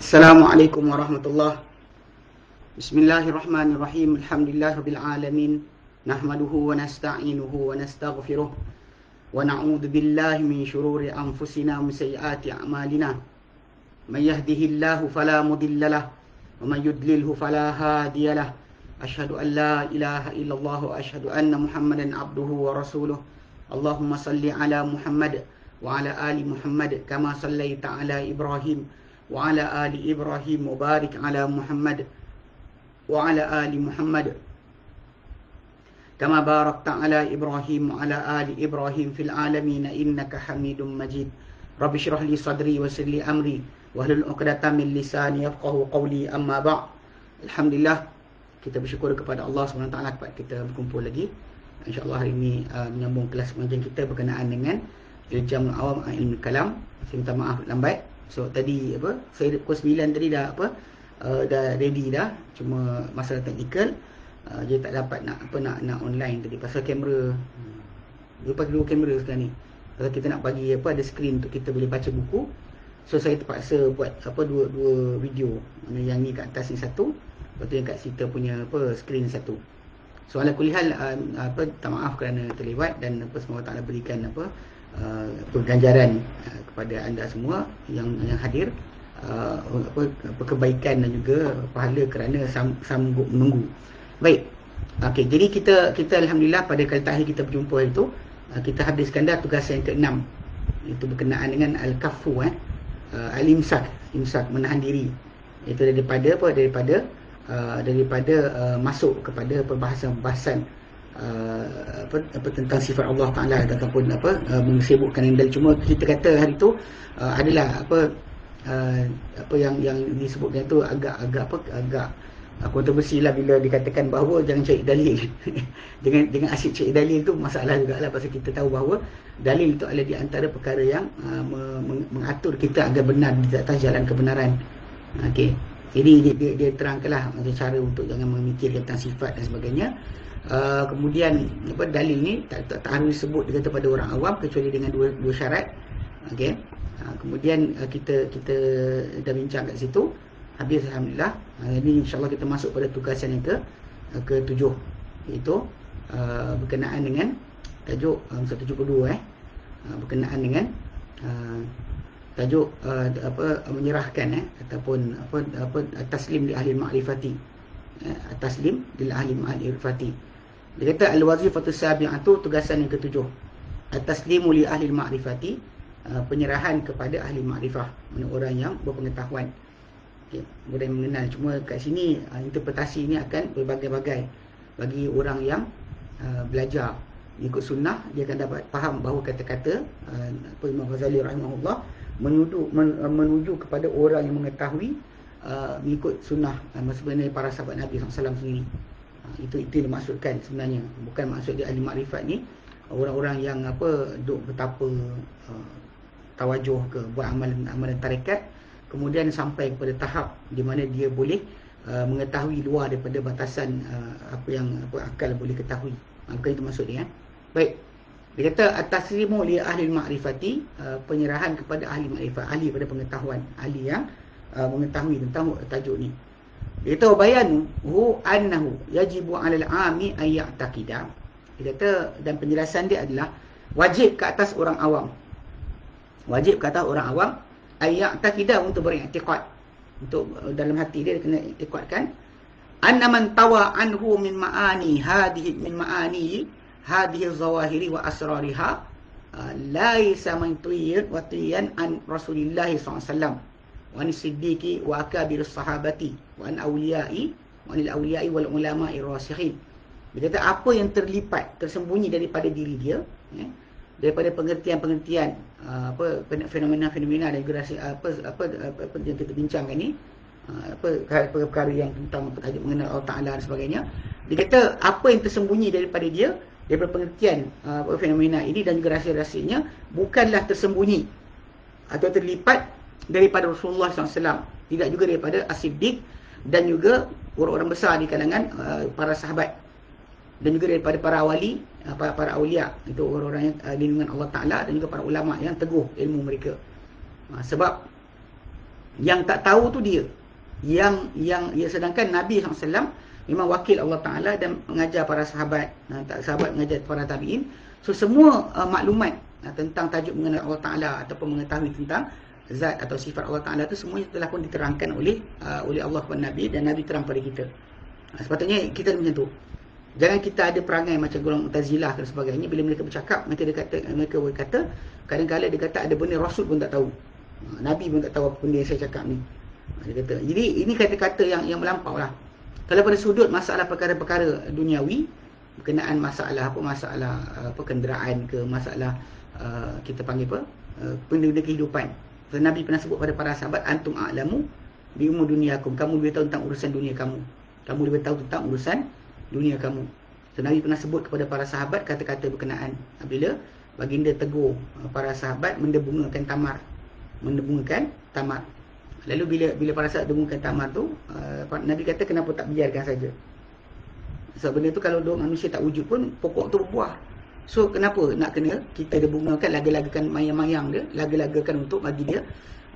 السلام عليكم ورحمة الله بسم الله الرحمن الرحيم الحمد لله رب العالمين نحمده ونستعينه ونستغفره ونعوذ بالله من شرور أنفسنا ومن سيئات أعمالنا من يهده الله فلا مضل له ومن يضلله فلا هادي له أشهد أن لا إله إلا الله وأشهد أن محمدا عبده ورسوله اللهم صل على محمد وعلى آل محمد كما صليت على إبراهيم وعلى آل إبراهيم وبارك على محمد وعلى آل محمد كما باركت على إبراهيم وعلى آل إبراهيم في العالمين إنك حميد مجيد رب اشرح لي صدري ويسر لي أمري واhlul 'uqdatam min lisani yafqahu qawli amma ba' Alhamdulillah kita bersyukur kepada Allah SWT dapat kita berkumpul lagi InsyaAllah hari ini uh, menyambung kelas pengajian kita berkenaan dengan Iljam Awam Ilmu Kalam Saya minta maaf lambat So tadi apa Saya pukul 9 tadi dah apa uh, Dah ready dah Cuma masalah teknikal uh, Jadi tak dapat nak apa nak nak online tadi Pasal kamera Dia pakai dua kamera sekarang ni Pasal kita nak bagi apa ada skrin untuk kita boleh baca buku So saya terpaksa buat apa dua dua video. Yang ni kat atas ni satu, lepas tu yang kat situ punya apa skrin satu. So ala kulihal uh, apa tak maaf kerana terlewat dan apa semoga Allah berikan apa uh, uh, kepada anda semua yang yang hadir uh, apa, apa kebaikan dan juga pahala kerana sam, sanggup menunggu. Baik. Okey, jadi kita kita alhamdulillah pada kali terakhir kita berjumpa itu uh, kita habiskan dah tugas yang ke-6 itu berkenaan dengan al-kafu eh. Uh, al-imsak. Imsak menahan diri. Itu daripada apa? Daripada uh, daripada uh, masuk kepada perbahasan-perbahasan uh, apa, apa tentang sifat Allah Taala ataupun apa uh, mengsibukkan yang cuma kita kata hari tu uh, adalah apa uh, apa yang yang disebutkan itu agak-agak apa agak kontroversi lah bila dikatakan bahawa jangan cari dalil. Dengan dengan asyik cari dalil tu masalah juga lah pasal kita tahu bahawa dalil itu adalah di antara perkara yang uh, mengatur kita agar benar di atas jalan kebenaran. Okey jadi dia, dia, dia terangkanlah macam cara untuk jangan memikirkan tentang sifat dan sebagainya. Uh, kemudian apa dalil ni tak, tak, tak harus disebut dia kata pada orang awam kecuali dengan dua, dua syarat. Okey. Uh, kemudian uh, kita kita dah bincang kat situ. Habis alhamdulillah uh, ini insyaallah kita masuk pada tugasan yang ke uh, ke tujuh iaitu uh, berkenaan dengan tajuk uh, 172 eh. Uh, berkenaan dengan uh, tajuk uh, apa menyerahkan eh ataupun apa apa taslim di ahli ma'rifati. Eh, taslim di ahli ma'rifati. Dia kata al-wazifatu sabi'atu tugasan yang ketujuh. At-taslimu li ahli ma'rifati uh, penyerahan kepada ahli ma'rifah. Mana orang yang berpengetahuan. Okay. mudah mengenal. Cuma kat sini uh, interpretasi ini akan berbagai-bagai. Bagi orang yang uh, belajar ikut sunnah dia akan dapat faham bahawa kata-kata uh, apa Imam Ghazali rahimahullah menuju men, uh, menuju kepada orang yang mengetahui uh, mengikut sunnah uh, sebenarnya para sahabat Nabi SAW sendiri uh, itu itu yang dimaksudkan sebenarnya bukan maksud dia ahli makrifat ni orang-orang yang apa duk betapa uh, tawajuh ke buat amalan amalan tarekat kemudian sampai kepada tahap di mana dia boleh uh, mengetahui luar daripada batasan uh, apa yang apa akal boleh ketahui. Uh, bukan itu maksud dia. Eh? Baik. Dia kata at-taslimu li ahli ma'rifati uh, penyerahan kepada ahli ma'rifat, ahli pada pengetahuan, ahli yang uh, mengetahui tentang tajuk ni. Dia kata bayan hu annahu yajibu 'ala al-'ami ay ya'taqida. Dia kata dan penjelasan dia adalah wajib ke atas orang awam. Wajib ke atas orang awam ayat takidah untuk beriktikad untuk uh, dalam hati dia, dia kena iktikadkan anna man tawa anhu min maani hadhihi min maani hadhihi zawahiri wa asrariha laisa man tuyir wa tiyan an rasulillah SAW wa an siddiqi wa akabir sahabati wa an awliyai wa anil awliyai wal ulama'i rasikhin dia kata apa yang terlipat tersembunyi daripada diri dia eh, daripada pengertian-pengertian uh, apa fenomena-fenomena dan juga apa, apa apa apa yang kita bincangkan ni uh, apa perkara-perkara yang tentang mengenal Allah Taala dan sebagainya. Dia kata apa yang tersembunyi daripada dia daripada pengertian uh, fenomena ini dan juga rahsia-rahsianya bukanlah tersembunyi atau terlipat daripada Rasulullah SAW tidak juga daripada As-Siddiq dan juga orang-orang besar di kalangan uh, para sahabat dan juga daripada para wali uh, para para aulia itu orang-orang yang uh, lindungan Allah Taala dan juga para ulama yang teguh ilmu mereka uh, sebab Yang tak tahu tu dia. Yang yang ya sedangkan Nabi SAW memang wakil Allah Taala dan mengajar para sahabat, uh, sahabat mengajar para tabiin. So semua uh, maklumat uh, tentang tajuk mengenai Allah Taala ataupun mengetahui tentang zat atau sifat Allah Taala tu semuanya telah pun diterangkan oleh uh, oleh Allah kepada Nabi dan Nabi terang pada kita. Uh, sepatutnya kita macam tu. Jangan kita ada perangai macam golongan Mu'tazilah dan sebagainya bila mereka bercakap mereka dia kata mereka berkata kadang-kadang dia kata ada benda Rasul pun tak tahu. Uh, Nabi pun tak tahu apa benda yang saya cakap ni. Dia kata jadi ini kata-kata yang yang melampau lah. Kalau pada sudut masalah perkara-perkara duniawi berkenaan masalah apa masalah apa kenderaan ke masalah uh, kita panggil apa uh, benda-benda kehidupan So, Nabi pernah sebut pada para sahabat antum a'lamu bi umur duniakum. Kamu lebih tahu tentang urusan dunia kamu. Kamu lebih tahu tentang urusan dunia kamu. So, Nabi pernah sebut kepada para sahabat kata-kata berkenaan bila baginda tegur uh, para sahabat mendebungakan tamar. Mendebungakan tamar. Lalu bila bila para sahabat debungakan tamar tu, uh, Nabi kata kenapa tak biarkan saja. Sebab so, benda tu kalau doa manusia tak wujud pun pokok tu berbuah. So kenapa nak kena kita ada bunga kan laga-lagakan mayang-mayang dia, laga-lagakan untuk bagi dia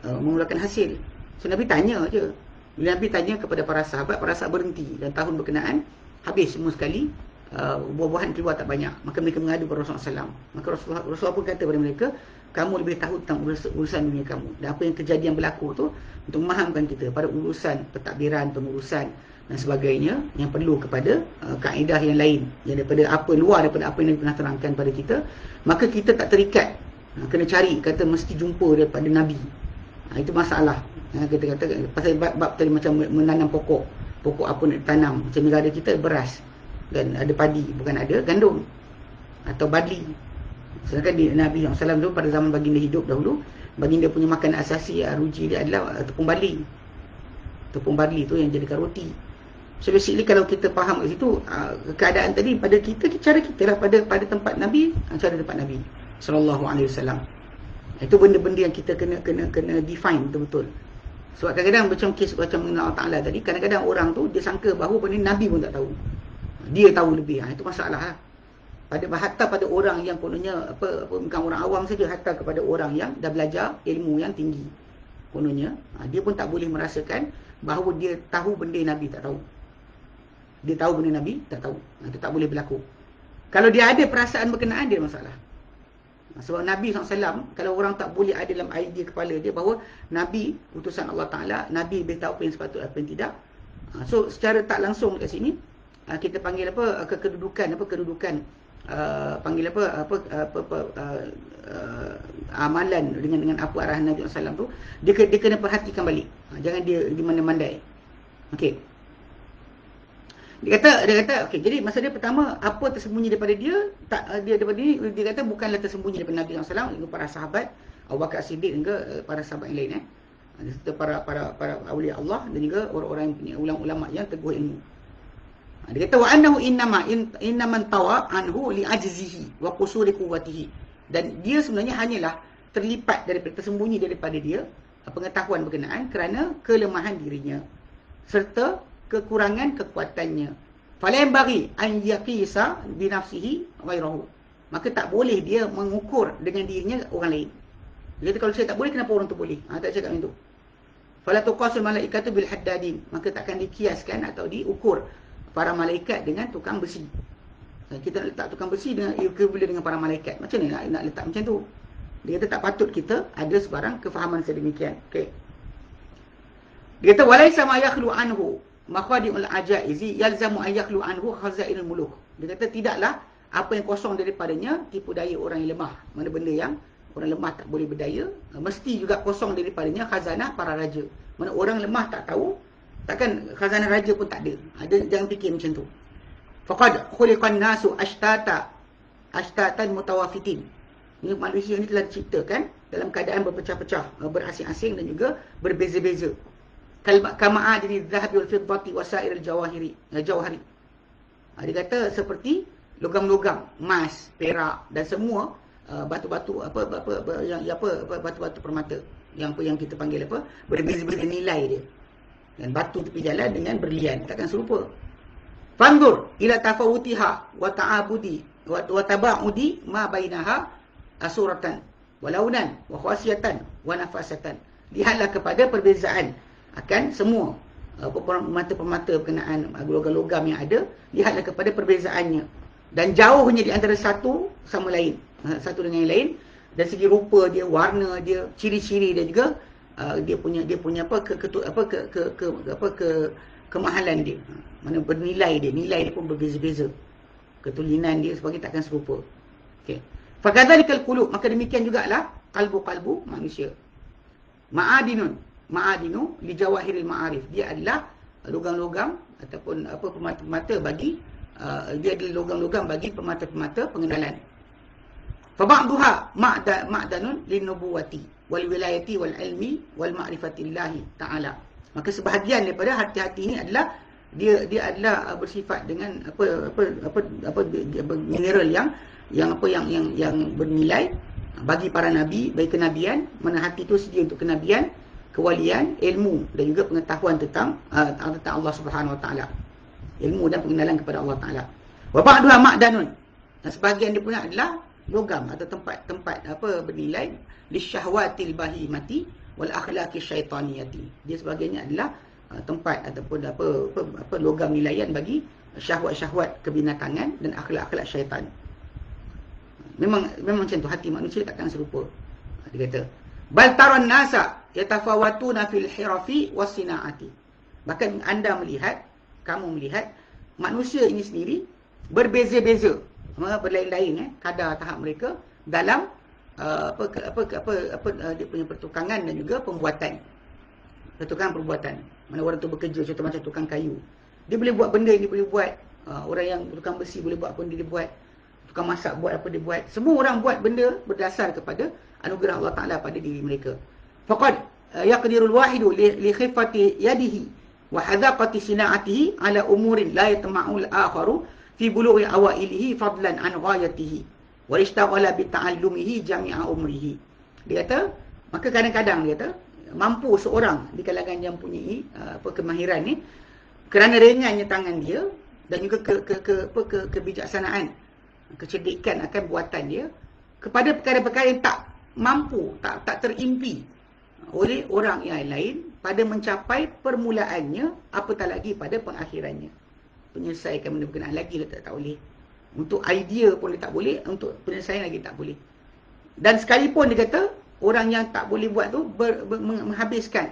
uh, mengeluarkan hasil. So Nabi tanya je. Bila Nabi tanya kepada para sahabat, para sahabat berhenti dan tahun berkenaan habis semua sekali uh, buah-buahan keluar tak banyak. Maka mereka mengadu kepada Rasulullah SAW. Maka Rasulullah, Rasulullah pun kata kepada mereka, kamu lebih tahu tentang urusan dunia kamu. Dan apa yang kejadian berlaku tu untuk memahamkan kita pada urusan pentadbiran, pengurusan dan sebagainya yang perlu kepada uh, kaedah yang lain. Yang daripada apa luar daripada apa yang pernah terangkan pada kita maka kita tak terikat. Uh, kena cari kata mesti jumpa daripada nabi. Uh, itu masalah. Uh, kita kata pasal bab, bab tadi macam menanam pokok. Pokok apa nak tanam? Macam negara kita beras. Dan ada padi bukan ada gandum. Atau barley sedangkan Nabi SAW tu pada zaman baginda hidup dahulu baginda punya makan asasi uh, ruji dia adalah tepung barley tepung barley tu yang jadikan roti So basically kalau kita faham kat situ uh, keadaan tadi pada kita cara kita lah pada pada tempat Nabi uh, cara tempat Nabi wasallam. Itu benda-benda yang kita kena kena kena define betul-betul. Sebab kadang-kadang macam kes macam Allah Taala tadi kadang-kadang orang tu dia sangka bahawa benda Nabi pun tak tahu. Dia tahu lebih. Itu masalah lah. Pada hatta pada orang yang kononnya apa apa bukan orang awam saja hatta kepada orang yang dah belajar ilmu yang tinggi. Kononnya ha, dia pun tak boleh merasakan bahawa dia tahu benda Nabi tak tahu dia tahu benda Nabi, tak tahu. Itu tak boleh berlaku. Kalau dia ada perasaan berkenaan, dia masalah. Sebab Nabi SAW, kalau orang tak boleh ada dalam idea kepala dia bahawa Nabi, utusan Allah Ta'ala, Nabi lebih tahu apa yang sepatut, apa yang tidak. Ha, so, secara tak langsung kat sini, ha, kita panggil apa, kedudukan, apa kedudukan, uh, panggil apa, apa, apa, apa uh, uh, amalan dengan dengan apa arahan Nabi SAW tu, dia, dia kena perhatikan balik. Ha, jangan dia di mana-mandai. Okey. Dia kata dia kata okey jadi masa dia pertama apa tersembunyi daripada dia tak uh, dia daripada dia, dia kata bukanlah tersembunyi daripada Nabi SAW dengan para sahabat Abu Bakar Siddiq dan uh, para sahabat yang lain eh serta para para para awliya Allah dan juga orang-orang yang punya ulama-ulama yang teguh ilmu. Ha, dia kata wa annahu innama innaman tawa anhu li ajzihi wa qusuri quwwatihi. Dan dia sebenarnya hanyalah terlipat daripada tersembunyi daripada dia pengetahuan berkenaan kerana kelemahan dirinya serta kekurangan kekuatannya. Falain bagi an yaqisa bi nafsihi ghairahu. Maka tak boleh dia mengukur dengan dirinya orang lain. Dia kata kalau saya tak boleh kenapa orang tu boleh? Ha, tak cakap macam tu. Fala tuqasul malaikatu bil haddadin. Maka takkan dikiaskan atau diukur para malaikat dengan tukang besi. Ha, kita nak letak tukang besi dengan equivalent dengan para malaikat. Macam ni nak, nak letak macam tu? Dia kata tak patut kita ada sebarang kefahaman sedemikian. Okey. Dia kata walaisa ma yakhlu anhu makhadi'ul ajaizi yalzamu ayakhlu anhu khazainul muluk. Dia kata tidaklah apa yang kosong daripadanya tipu daya orang yang lemah. Mana benda yang orang lemah tak boleh berdaya, mesti juga kosong daripadanya khazanah para raja. Mana orang lemah tak tahu, takkan khazanah raja pun tak ada. Ada jangan fikir macam tu. Faqad khuliqan nasu ashtata ashtatan mutawafitin. Ini manusia ni telah diciptakan dalam keadaan berpecah-pecah, berasing-asing dan juga berbeza-beza kama adini dhahabi wal fiddati wa sa'ir al jawahiri al jawhari ha, dia kata seperti logam-logam emas perak dan semua uh, batu-batu apa apa, apa yang apa batu-batu permata yang apa yang kita panggil apa berbeza-beza nilai dia dan batu tepi jalan dengan berlian takkan serupa fandur ila tafawutiha wa ta'abudi wa taba'udi ma bainaha asuratan walaunan wa khasiyatan wa nafasatan Lihatlah kepada perbezaan akan semua permata-permata berkenaan logam-logam yang ada. Lihatlah kepada perbezaannya. Dan jauhnya di antara satu sama lain. Ha, satu dengan yang lain. Dan segi rupa dia, warna dia, ciri-ciri dia juga. Uh, dia punya dia punya apa ke, ke apa ke ke ke apa ke kemahalan dia. Ha, mana bernilai dia, nilai dia pun berbeza-beza. Ketulinan dia sebagai takkan serupa. Okey. Fakadzalikal qulub, maka demikian jugalah kalbu-kalbu manusia. Ma'adinun, ma'adinu li jawahiril ma'arif. Dia adalah logam-logam ataupun apa pemata-pemata bagi uh, dia adalah logam-logam bagi pemata-pemata pengenalan. Fa ba'daha ma'da ma'danun linubuwati wal wilayati wal ilmi wal ma'rifatillahi ta'ala. Maka sebahagian daripada hati-hati ini adalah dia dia adalah uh, bersifat dengan apa apa apa apa, apa mineral yang yang apa yang yang yang bernilai bagi para nabi bagi kenabian mana hati itu sedia untuk kenabian kewalian, ilmu dan juga pengetahuan tentang uh, tentang Allah Subhanahu Wa Taala. Ilmu dan pengenalan kepada Allah Taala. Wa ba'duha ma'danun. Dan sebahagian dia punya adalah logam atau tempat-tempat apa bernilai li syahwatil bahimati wal akhlaqi syaitaniyati. Dia sebahagiannya adalah uh, tempat ataupun apa, apa apa logam nilaian bagi syahwat-syahwat kebinatangan dan akhlak-akhlak syaitan. Memang memang macam tu hati manusia takkan serupa. Dia kata, Bal taran nasa yatafawatuna fil hirafi wasinaati. Bahkan anda melihat, kamu melihat manusia ini sendiri berbeza-beza, berlain-lain eh kadar tahap mereka dalam uh, apa apa apa apa uh, dia punya pertukangan dan juga pembuatan. Pertukangan perbuatan. Mana orang tu bekerja contoh macam tukang kayu. Dia boleh buat benda yang dia boleh buat. Uh, orang yang tukang besi boleh buat apa yang dia buat. Tukang masak buat apa dia buat. Semua orang buat benda berdasar kepada anugerah Allah Taala pada diri mereka. Faqad uh, yaqdirul wahidu li khifati yadihi wa hadaqati sina'atihi ala umurin la yatma'ul akharu fi bulughi awailihi fadlan an ghayatihi wa ishtaghala bi ta'allumihi jami'a umrihi. Dia kata, maka kadang-kadang dia kata, mampu seorang di kalangan yang punya uh, apa kemahiran ni kerana ringannya tangan dia dan juga ke ke ke apa ke kebijaksanaan kecerdikan akan buatan dia kepada perkara-perkara yang tak mampu tak tak terimpi oleh orang yang lain pada mencapai permulaannya apatah lagi pada pengakhirannya penyelesaikan benda berkenaan lagi dia tak, tak boleh untuk idea pun dia tak boleh untuk penyelesaian lagi tak boleh dan sekalipun dia kata orang yang tak boleh buat tu ber, ber, menghabiskan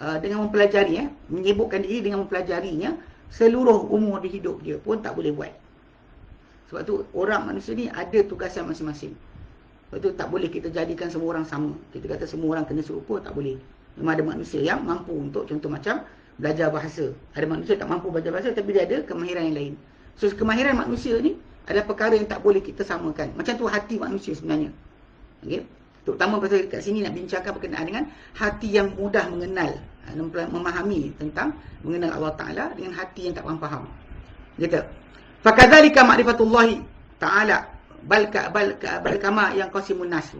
uh, dengan mempelajari eh, menyibukkan diri dengan mempelajarinya seluruh umur di hidup dia pun tak boleh buat sebab tu orang manusia ni ada tugasan masing-masing sebab tu tak boleh kita jadikan semua orang sama. Kita kata semua orang kena serupa, tak boleh. Memang ada manusia yang mampu untuk contoh macam belajar bahasa. Ada manusia tak mampu belajar bahasa tapi dia ada kemahiran yang lain. So kemahiran manusia ni adalah perkara yang tak boleh kita samakan. Macam tu hati manusia sebenarnya. Okay? Terutama pasal kat sini nak bincangkan berkenaan dengan hati yang mudah mengenal, memahami tentang mengenal Allah Ta'ala dengan hati yang tak faham-faham. Gitu. Fakadhalika ma'rifatullahi ta'ala bal ka bal ka bal kama yang qasimun nasu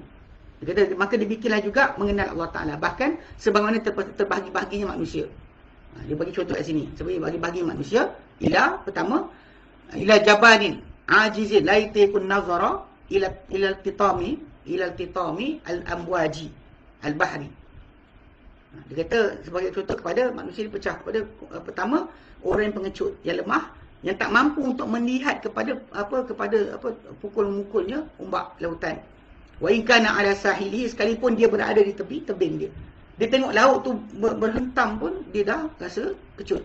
kata maka dibikinlah juga mengenal Allah taala bahkan sebagaimana ter, terbahagi-bahaginya manusia ha, dia bagi contoh kat sini sebagai bagi-bagi manusia ila pertama ila jabanin ajizin la yatiqun nazara ila ila titami ila titami al amwaji al bahri ha, dia kata sebagai contoh kepada manusia dipecah kepada uh, pertama orang yang pengecut yang lemah yang tak mampu untuk melihat kepada apa kepada apa pukul-mukulnya ombak lautan. Wa in kana ala sahili sekalipun dia berada di tepi tebing dia. Dia tengok laut tu berhentam pun dia dah rasa kecut.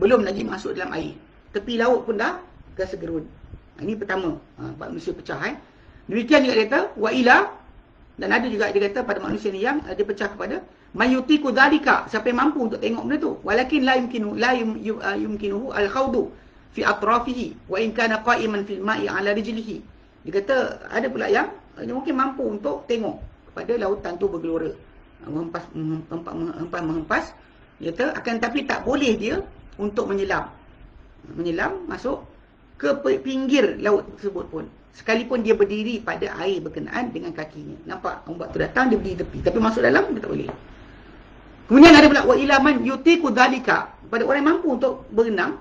Belum lagi masuk dalam air. Tepi laut pun dah rasa gerun. Ini pertama, ha, manusia pecah eh. Demikian juga kata wa ila dan ada juga dia kata pada manusia ni yang dia pecah kepada mayutiku dalika siapa yang mampu untuk tengok benda tu walakin la yumkinu la yumkinuhu al khawdu fi atrafihi wa in kana qa'iman fil ma'i ala rijlihi dia kata ada pula yang dia mungkin mampu untuk tengok kepada lautan tu bergelora menghempas menghempas, menghempas dia kata akan tapi tak boleh dia untuk menyelam. Menyelam masuk ke pinggir laut tersebut pun. Sekalipun dia berdiri pada air berkenaan dengan kakinya. Nampak ombak tu datang dia berdiri tepi. Tapi masuk dalam dia tak boleh. Kemudian ada pula wa ilaman yutiku dalika pada orang yang mampu untuk berenang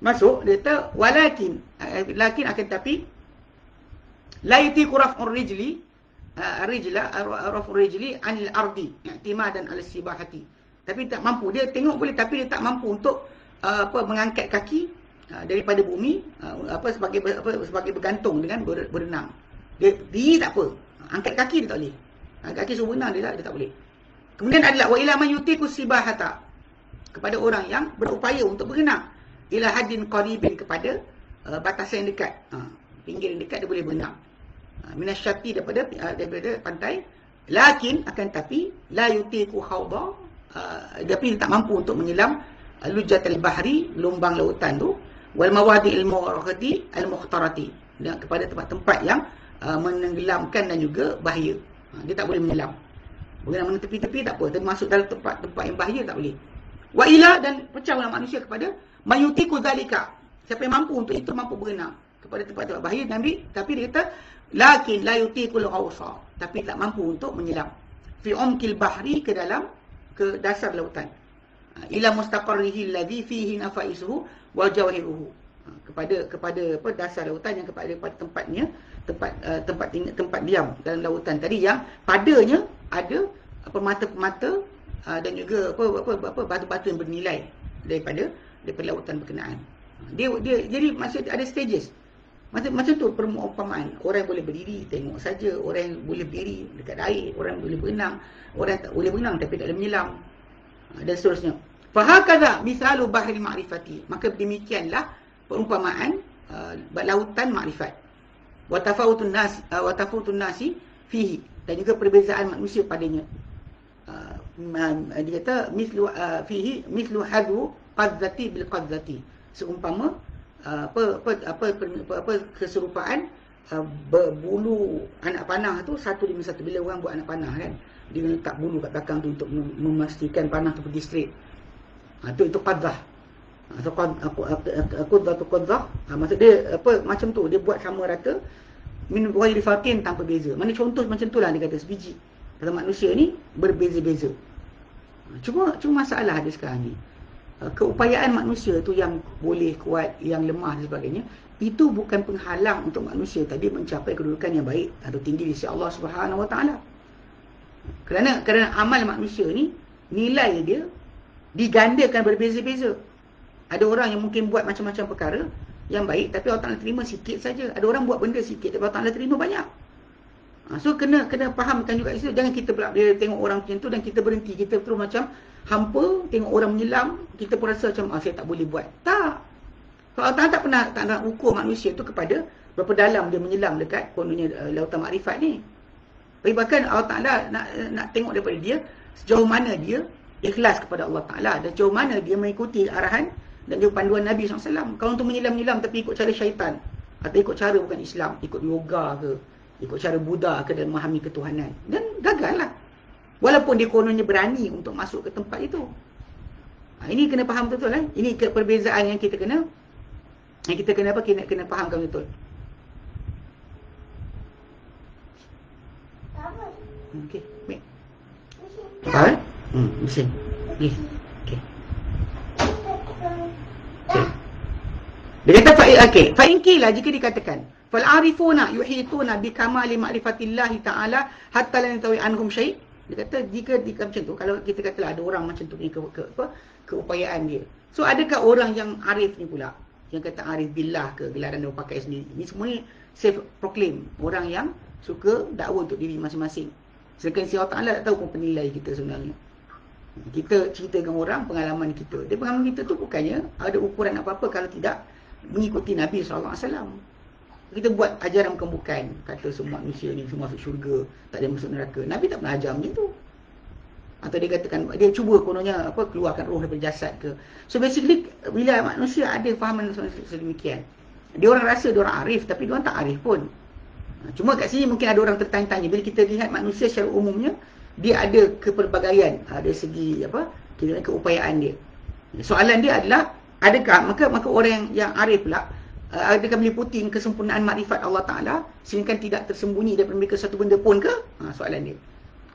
masuk dia kata walakin eh, lakin akan tapi la yutiqu raf'ur rijli rijla rafu rijli anil ardi i'timadan ala sibahati tapi tak mampu dia tengok boleh tapi dia tak mampu untuk uh, apa mengangkat kaki uh, daripada bumi uh, apa sebagai apa sebagai bergantung dengan berenang. Dia diri tak apa. Angkat kaki dia tak boleh. Angkat kaki berenang dia tak, dia tak boleh. Kemudian adalah wa ila man yutiku sibahata kepada orang yang berupaya untuk berenang. Ila hadin qaribin kepada uh, batasan yang dekat. Uh, pinggir yang dekat dia boleh berenang minasyati daripada uh, daripada pantai. Lakin akan tapi la yutiku khawda uh, tapi tak mampu untuk menyelam uh, lujatul bahri lumbang lautan tu. Wal mawadi al mughadi al mukhtarati. Kepada tempat-tempat yang uh, menenggelamkan dan juga bahaya. Uh, dia tak boleh menyelam. Boleh mana tepi-tepi tak apa. Tapi masuk dalam tempat-tempat yang bahaya tak boleh. Wa ila dan pecah orang manusia kepada mayutiku zalika. Siapa yang mampu untuk itu mampu berenang. Kepada tempat-tempat bahaya Nabi tapi dia kata lakin la yutiqul ghawsa tapi tak mampu untuk menyelam. Fi umkil bahri ke dalam ke dasar lautan. Ha, ila mustaqarrihi alladhi fihi nafaisuhu wa jawahiruhu ha, kepada kepada apa dasar lautan yang kepada tempatnya tempat uh, tempat tinggal, tempat diam dalam lautan tadi yang padanya ada permata-permata uh, dan juga apa apa apa batu-batu yang bernilai daripada daripada lautan berkenaan. Dia dia jadi masih ada stages macam macam tu perumpamaan. Orang boleh berdiri tengok saja, orang boleh berdiri dekat air, orang boleh berenang, orang tak boleh berenang tapi tak boleh menyelam. Ha, dan seterusnya. Fa hakadha misalu bahri ma'rifati. Maka demikianlah perumpamaan uh, lautan makrifat. Wa tafawutun nas uh, nasi fihi dan juga perbezaan manusia padanya. Uh, dia kata mislu uh, fihi mislu hadu qadzati bil qadzati. Seumpama apa apa apa apa, apa keserupaan? Uh, berbulu anak panah tu satu dengan satu. Bila orang buat anak panah kan dia letak bulu kat belakang tu untuk memastikan panah tu pergi straight. Ha, tu itu qadah atau aku aku aku tu qadah ha, maksud dia apa macam tu dia buat sama rata. Min ghairi fatin tanpa beza. Mana contoh macam tu lah dia kata sebiji. Dalam manusia ni berbeza-beza. Cuma cuma masalah ada sekarang ni keupayaan manusia tu yang boleh kuat, yang lemah dan sebagainya, itu bukan penghalang untuk manusia tadi mencapai kedudukan yang baik atau tinggi di sisi Allah Subhanahu Wa Taala. Kerana kerana amal manusia ni nilai dia digandakan berbeza-beza. Ada orang yang mungkin buat macam-macam perkara yang baik tapi Allah Taala terima sikit saja. Ada orang buat benda sikit tapi Allah Taala terima banyak. Ha, so kena kena fahamkan juga itu jangan kita pula dia tengok orang macam tu dan kita berhenti kita terus macam hampa tengok orang menyelam kita pun rasa macam ah, saya tak boleh buat. Tak. Kalau Allah tak pernah tak nak ukur manusia tu kepada berapa dalam dia menyelam dekat kononnya uh, lautan makrifat ni. Tapi bahkan Allah Taala nak nak tengok daripada dia sejauh mana dia ikhlas kepada Allah Taala dan sejauh mana dia mengikuti arahan dan juga panduan Nabi SAW. Kalau untuk menyelam-menyelam tapi ikut cara syaitan atau ikut cara bukan Islam, ikut yoga ke, ikut cara Buddha ke dalam memahami ketuhanan dan gagal lah walaupun dia kononnya berani untuk masuk ke tempat itu ha, ini kena faham betul-betul eh? ini perbezaan yang kita kena yang kita kena apa kena, kena fahamkan betul Okey, baik. Ha? Hmm, mesin. Okey. Okey. Dia kata fa okey, fa jika dikatakan fal arifuna yuhituna bi kamali ma'rifatillahi ta'ala hatta la yatawi anhum syai' dia kata jika jika macam tu kalau kita katalah ada orang macam tu ni ke, ke apa keupayaan dia. So adakah orang yang arif ni pula? Yang kata arif billah ke gelaran dia pakai sendiri. Ni semua ni self proclaim orang yang suka dakwah untuk diri masing-masing. Sedangkan si Allah Taala tak tahu pun penilai kita sebenarnya. Kita ceritakan orang pengalaman kita. Dia pengalaman kita tu bukannya ada ukuran apa-apa kalau tidak mengikuti Nabi wasallam kita buat ajaran bukan-bukan. Kata semua manusia ni semua masuk syurga tak ada masuk neraka. Nabi tak pernah ajar macam tu. Atau dia katakan dia cuba kononnya apa keluarkan roh daripada jasad ke. So basically bila manusia ada fahaman sedemikian dia orang rasa dia orang arif tapi dia orang tak arif pun. Cuma kat sini mungkin ada orang tertanya-tanya. Bila kita lihat manusia secara umumnya dia ada kepelbagaian. Ada segi apa kita keupayaan dia. Soalan dia adalah adakah maka maka orang yang, arif pula adakah meliputi kesempurnaan makrifat Allah Ta'ala sehingga tidak tersembunyi daripada mereka satu benda pun ke? Ha, soalan dia.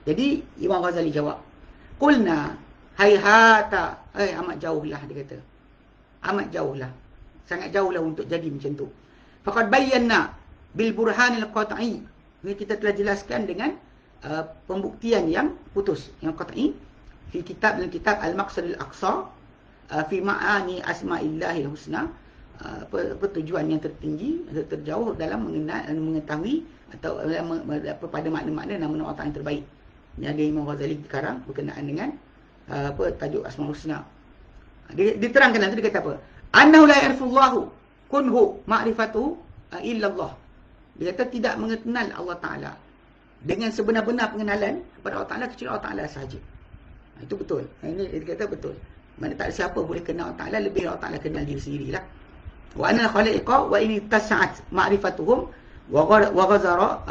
Jadi Imam Ghazali jawab. Qulna hayhata. Eh amat jauhlah dia kata. Amat jauhlah. Sangat jauhlah untuk jadi macam tu. Faqad bayyana bil burhanil qat'i Ini kita telah jelaskan dengan uh, pembuktian yang putus, yang qat'i fi kitab dan kitab Al-Maqsadul Aqsa uh, fi ma'ani asma'illahil husna apa, apa tujuan yang tertinggi terjauh dalam mengenal dan mengetahui atau apa pada makna-makna nama-nama Allah yang terbaik. Ini ada Imam Ghazali dikarang berkenaan dengan uh, apa tajuk Asmaul Husna. Dia, dia terangkan nanti dia kata apa? Annahu la yarfullahu kunhu ma'rifatuhu uh, illa Allah. Dia kata tidak mengenal Allah Ta'ala dengan sebenar-benar pengenalan kepada Allah Ta'ala kecuali Allah Ta'ala sahaja. Itu betul. Ini dia kata betul. Mana tak ada siapa boleh kenal Allah Ta'ala lebih Allah Ta'ala kenal diri sendirilah. Wa anna khaliqa wa ini tas'at ma'rifatuhum wa ghazara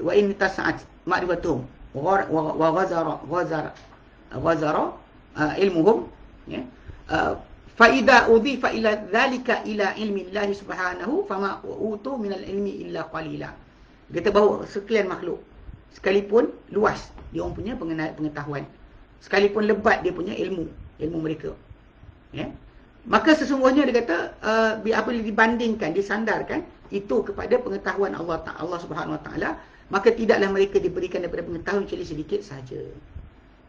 wa ini tas'at ma'rifatuhum. Wa ghazara ghazara ghazara ilmuhum ya. Fa idza udhifa ila dhalika ila ilmi Allah subhanahu fama utu min al-ilmi illa qalila. Kata bahawa sekian makhluk. Sekalipun luas dia orang punya pengetahuan. Sekalipun lebat dia punya ilmu ilmu mereka ya Maka sesungguhnya dia kata uh, apabila dibandingkan, disandarkan itu kepada pengetahuan Allah Taala Allah Subhanahu Wa Taala, maka tidaklah mereka diberikan daripada pengetahuan kecuali sedikit saja.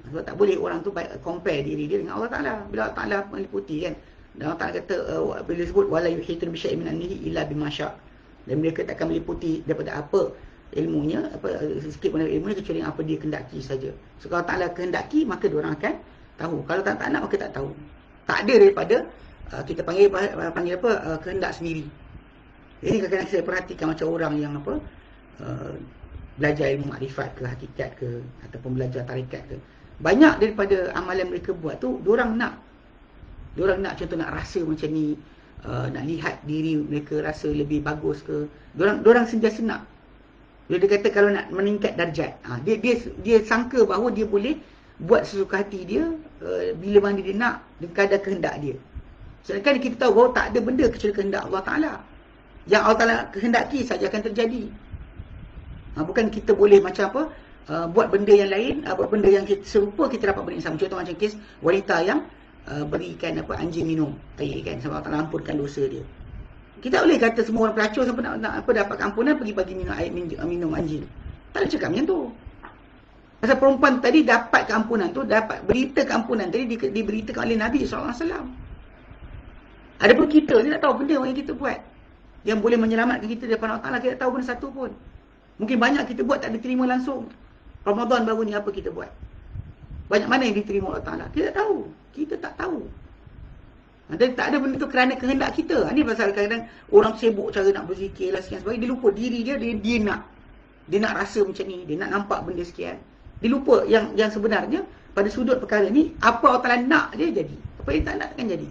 Sebab tak boleh orang tu compare diri dia dengan Allah Taala. Bila Allah Taala meliputi kan. Dan Allah Taala kata uh, bila sebut wala yuhitun bi syai'in min ilmihi illa bima. Dan mereka takkan meliputi daripada apa ilmunya apa uh, sikit pun ilmu dia kecuali apa dia kehendaki saja. So, kalau Allah Taala kehendaki maka dia orang akan tahu. Kalau tak tak nak maka tak tahu. Tak ada daripada uh, kita panggil panggil apa, uh, kehendak sendiri. Ini kadang-kadang saya perhatikan macam orang yang apa, uh, belajar ilmu makrifat ke, hakikat ke, ataupun belajar tarikat ke. Banyak daripada amalan mereka buat tu orang nak. Orang nak contoh nak rasa macam ni uh, nak lihat diri mereka rasa lebih bagus ke. Orang orang sentiasa nak. Dia, dia kata kalau nak meningkat darjat ha, dia dia dia sangka bahawa dia boleh buat sesuka hati dia uh, bila mana dia nak dengan kadar kehendak dia sedangkan kita tahu bahawa tak ada benda kecuali kehendak Allah Taala yang Allah Taala kehendaki saja akan terjadi ha, bukan kita boleh macam apa uh, buat benda yang lain, uh, buat benda yang kita, serupa kita dapat benda yang sama. Contoh macam kes wanita yang uh, berikan apa anjing minum air kan sebab tak ampunkan dosa dia. Kita boleh kata semua orang pelacur sampai nak, nak apa dapat ampunan pergi bagi minum air minum anjing. Tak ada cakap macam tu. Pasal perempuan tadi dapat keampunan tu, dapat berita keampunan tadi di, diberitakan oleh Nabi SAW. Ada pun kita ni tak tahu benda yang kita buat. Yang boleh menyelamatkan kita daripada Allah Ta'ala, kita tak tahu benda satu pun. Mungkin banyak kita buat tak diterima langsung. Ramadan baru ni apa kita buat? Banyak mana yang diterima Allah Ta'ala? Kita tak tahu. Kita tak tahu. Dan tak ada benda tu kerana kehendak kita. Ini pasal kadang-kadang orang sibuk cara nak berzikir lah sekian sebagainya. Dia lupa diri dia, dia, dia nak. Dia nak rasa macam ni. Dia nak nampak benda sekian. Dia lupa yang yang sebenarnya pada sudut perkara ni, apa Allah Ta'ala nak dia jadi. Apa yang tak nak takkan jadi.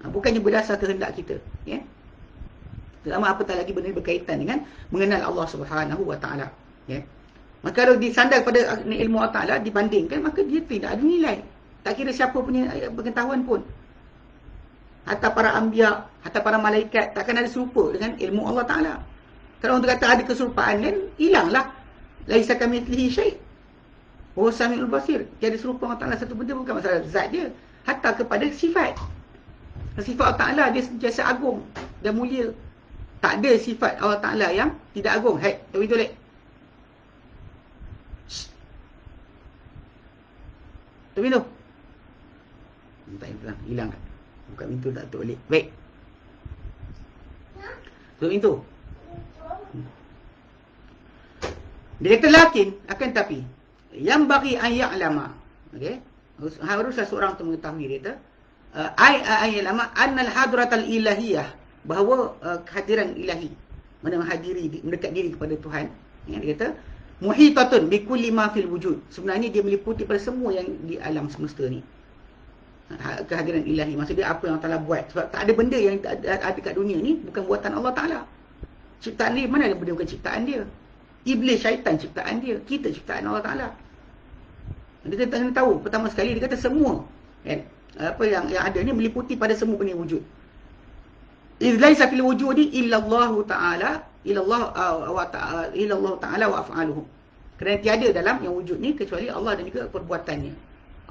Ha, bukannya berdasar kehendak kita. Ya? Terutama apatah lagi benda berkaitan dengan mengenal Allah Subhanahu Ta'ala. Ya? Maka kalau disandar pada ilmu Allah Ta'ala dibandingkan, maka dia tidak ada nilai. Tak kira siapa punya eh, pengetahuan pun. Hatta para ambiak, hatta para malaikat, takkan ada serupa dengan ilmu Allah Ta'ala. Kalau orang kata ada keserupaan, dan hilanglah. Laisa kami tlihi syaih. Oh sami'ul basir. Tiada serupa Allah Ta'ala satu benda bukan masalah zat dia. Hatta kepada sifat. Sifat Allah Ta'ala dia sentiasa agung dan mulia. Tak ada sifat Allah Ta'ala yang tidak agung. Hai, hey, tu lek. Tutup pintu. Tak hilang. Hilang. Buka pintu tak tutup balik. Baik. Tutup pintu. Dia kata lakin akan tapi yang bagi ayat lama. Okey. Haruslah seorang tu mengetahui dia kata ay ayat lama annal hadratal ilahiyah bahawa uh, kehadiran ilahi mana menghadiri mendekat diri kepada Tuhan. Ya, dia kata muhitatun bi kulli ma fil wujud. Sebenarnya dia meliputi pada semua yang di alam semesta ni. Ha, kehadiran ilahi maksudnya apa yang Allah Taala buat. Sebab tak ada benda yang ada kat dunia ni bukan buatan Allah Taala. Ciptaan dia mana ada benda bukan ciptaan dia. Iblis syaitan ciptaan dia. Kita ciptaan Allah Taala. Dia kena tahu pertama sekali dia kata semua kan apa yang yang ada ni meliputi pada semua benda wujud. Izlaisa fil wujudi illa Allah Taala ilallah uh, wa ta'ala ilallah ta'ala wa af'aluhu. Kerana tiada dalam yang wujud ni kecuali Allah dan juga perbuatannya.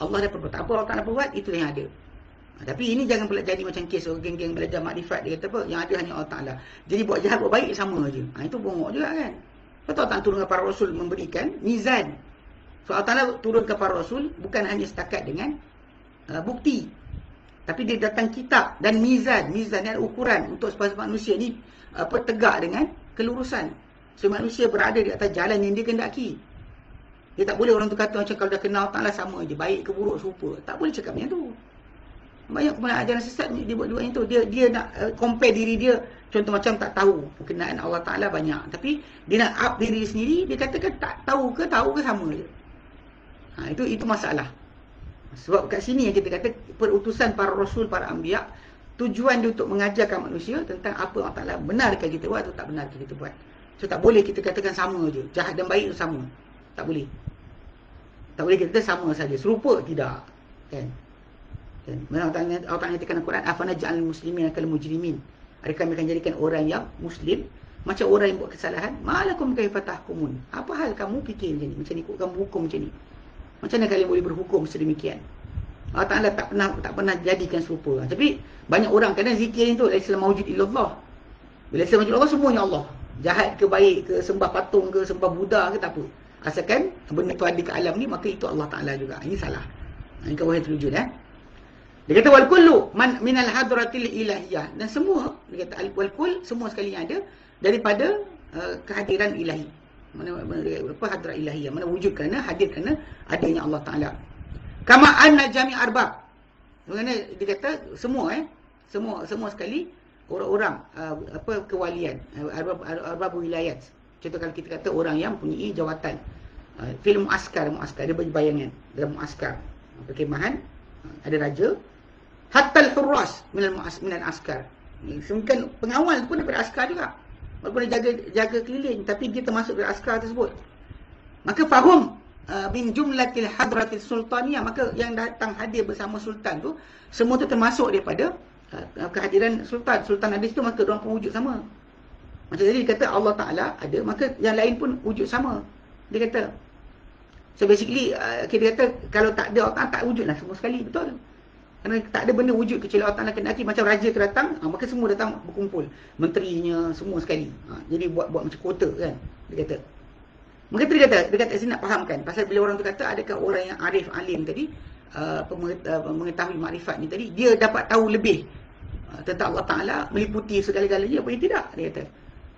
Allah dan perbuatan. Apa Allah Ta'ala buat, itu yang ada. Ha, tapi ini jangan pula jadi macam kes orang geng-geng belajar makrifat dia kata apa, yang ada hanya Allah Ta'ala. Jadi buat jahat, buat baik sama aja. Ha, itu bongok juga kan. Betul tak turun kepada Rasul memberikan mizan. So Allah Ta'ala turun kepada Rasul bukan hanya setakat dengan uh, bukti. Tapi dia datang kitab dan mizan. Mizan dan ukuran untuk supaya manusia ni apa, tegak dengan kelurusan. So manusia berada di atas jalan yang dia kendaki. Dia tak boleh orang tu kata macam kalau dah kenal Allah sama je. Baik ke buruk serupa. Tak boleh cakap macam tu. Banyak kemudian ajaran sesat dia buat dua yang tu. Dia dia nak uh, compare diri dia. Contoh macam tak tahu. Perkenaan Allah Ta'ala banyak. Tapi dia nak up diri sendiri. Dia katakan tak tahu ke tahu ke sama je. Ha, itu itu masalah. Sebab kat sini yang kita kata perutusan para rasul, para ambiak. Tujuan dia untuk mengajarkan manusia tentang apa Allah Ta'ala benarkan kita buat atau tak benarkan kita buat. So tak boleh kita katakan sama je. Jahat dan baik itu sama. Tak boleh. Tak boleh kita sama saja. Serupa tidak. Kan? Kan? Allah Ta'ala nyatakan dalam Quran, "Afana ja'al muslimin akal mujrimin." Adakah akan jadikan orang yang muslim macam orang yang buat kesalahan? Malakum kaifa tahkumun? Apa hal kamu fikir macam ni? Macam ni kamu hukum macam ni. Macam mana kalian boleh berhukum sedemikian? Allah Ta'ala tak pernah tak pernah jadikan serupa. Tapi banyak orang kadang zikir ni tu Islam mawujud illallah. Bila Islam mawujud Allah semuanya Allah. Jahat ke baik ke sembah patung ke sembah Buddha ke tak apa. Asalkan benda tu ada ke alam ni maka itu Allah Taala juga. Ini salah. Ini kau boleh terwujud eh. Dia kata wal kullu man minal hadratil ilahiyah dan semua dia kata al kull semua sekali yang ada daripada uh, kehadiran ilahi. Mana apa hadrat ilahiyah mana wujud kerana hadir kerana adanya Allah Taala. Kama anna jami' arbab. Mana dia kata semua eh semua semua sekali orang-orang uh, apa kewalian uh, arbab arbab wilayat Contoh kalau kita kata orang yang mempunyai jawatan. Uh, film muaskar, muaskar. Dia bagi bayangan dalam muaskar. Perkemahan, uh, ada raja. Hatta al-hurras minal, minal askar. Mungkin pengawal pun daripada askar juga. Dia jaga, jaga keliling. Tapi dia termasuk dari askar tersebut. Maka fahum uh, bin jumlatil hadratil sultaniyah. Maka yang datang hadir bersama sultan tu. Semua tu termasuk daripada uh, kehadiran sultan. Sultan hadis tu maka orang pun wujud sama. Macam tadi kata Allah Ta'ala ada, maka yang lain pun wujud sama. Dia kata. So basically, uh, kita kata kalau tak ada Allah tak wujud lah semua sekali. Betul. Kerana tak ada benda wujud kecuali Allah Ta'ala kena Macam raja tu datang, uh, maka semua datang berkumpul. Menterinya, semua sekali. Uh, jadi buat buat macam kota kan. Dia kata. Maka dia kata, dia kata sini nak fahamkan. Pasal bila orang tu kata, adakah orang yang arif alim tadi, uh, mengetahui makrifat ni tadi, dia dapat tahu lebih uh, tentang Allah Ta'ala meliputi segala-galanya apa yang tidak. Dia kata.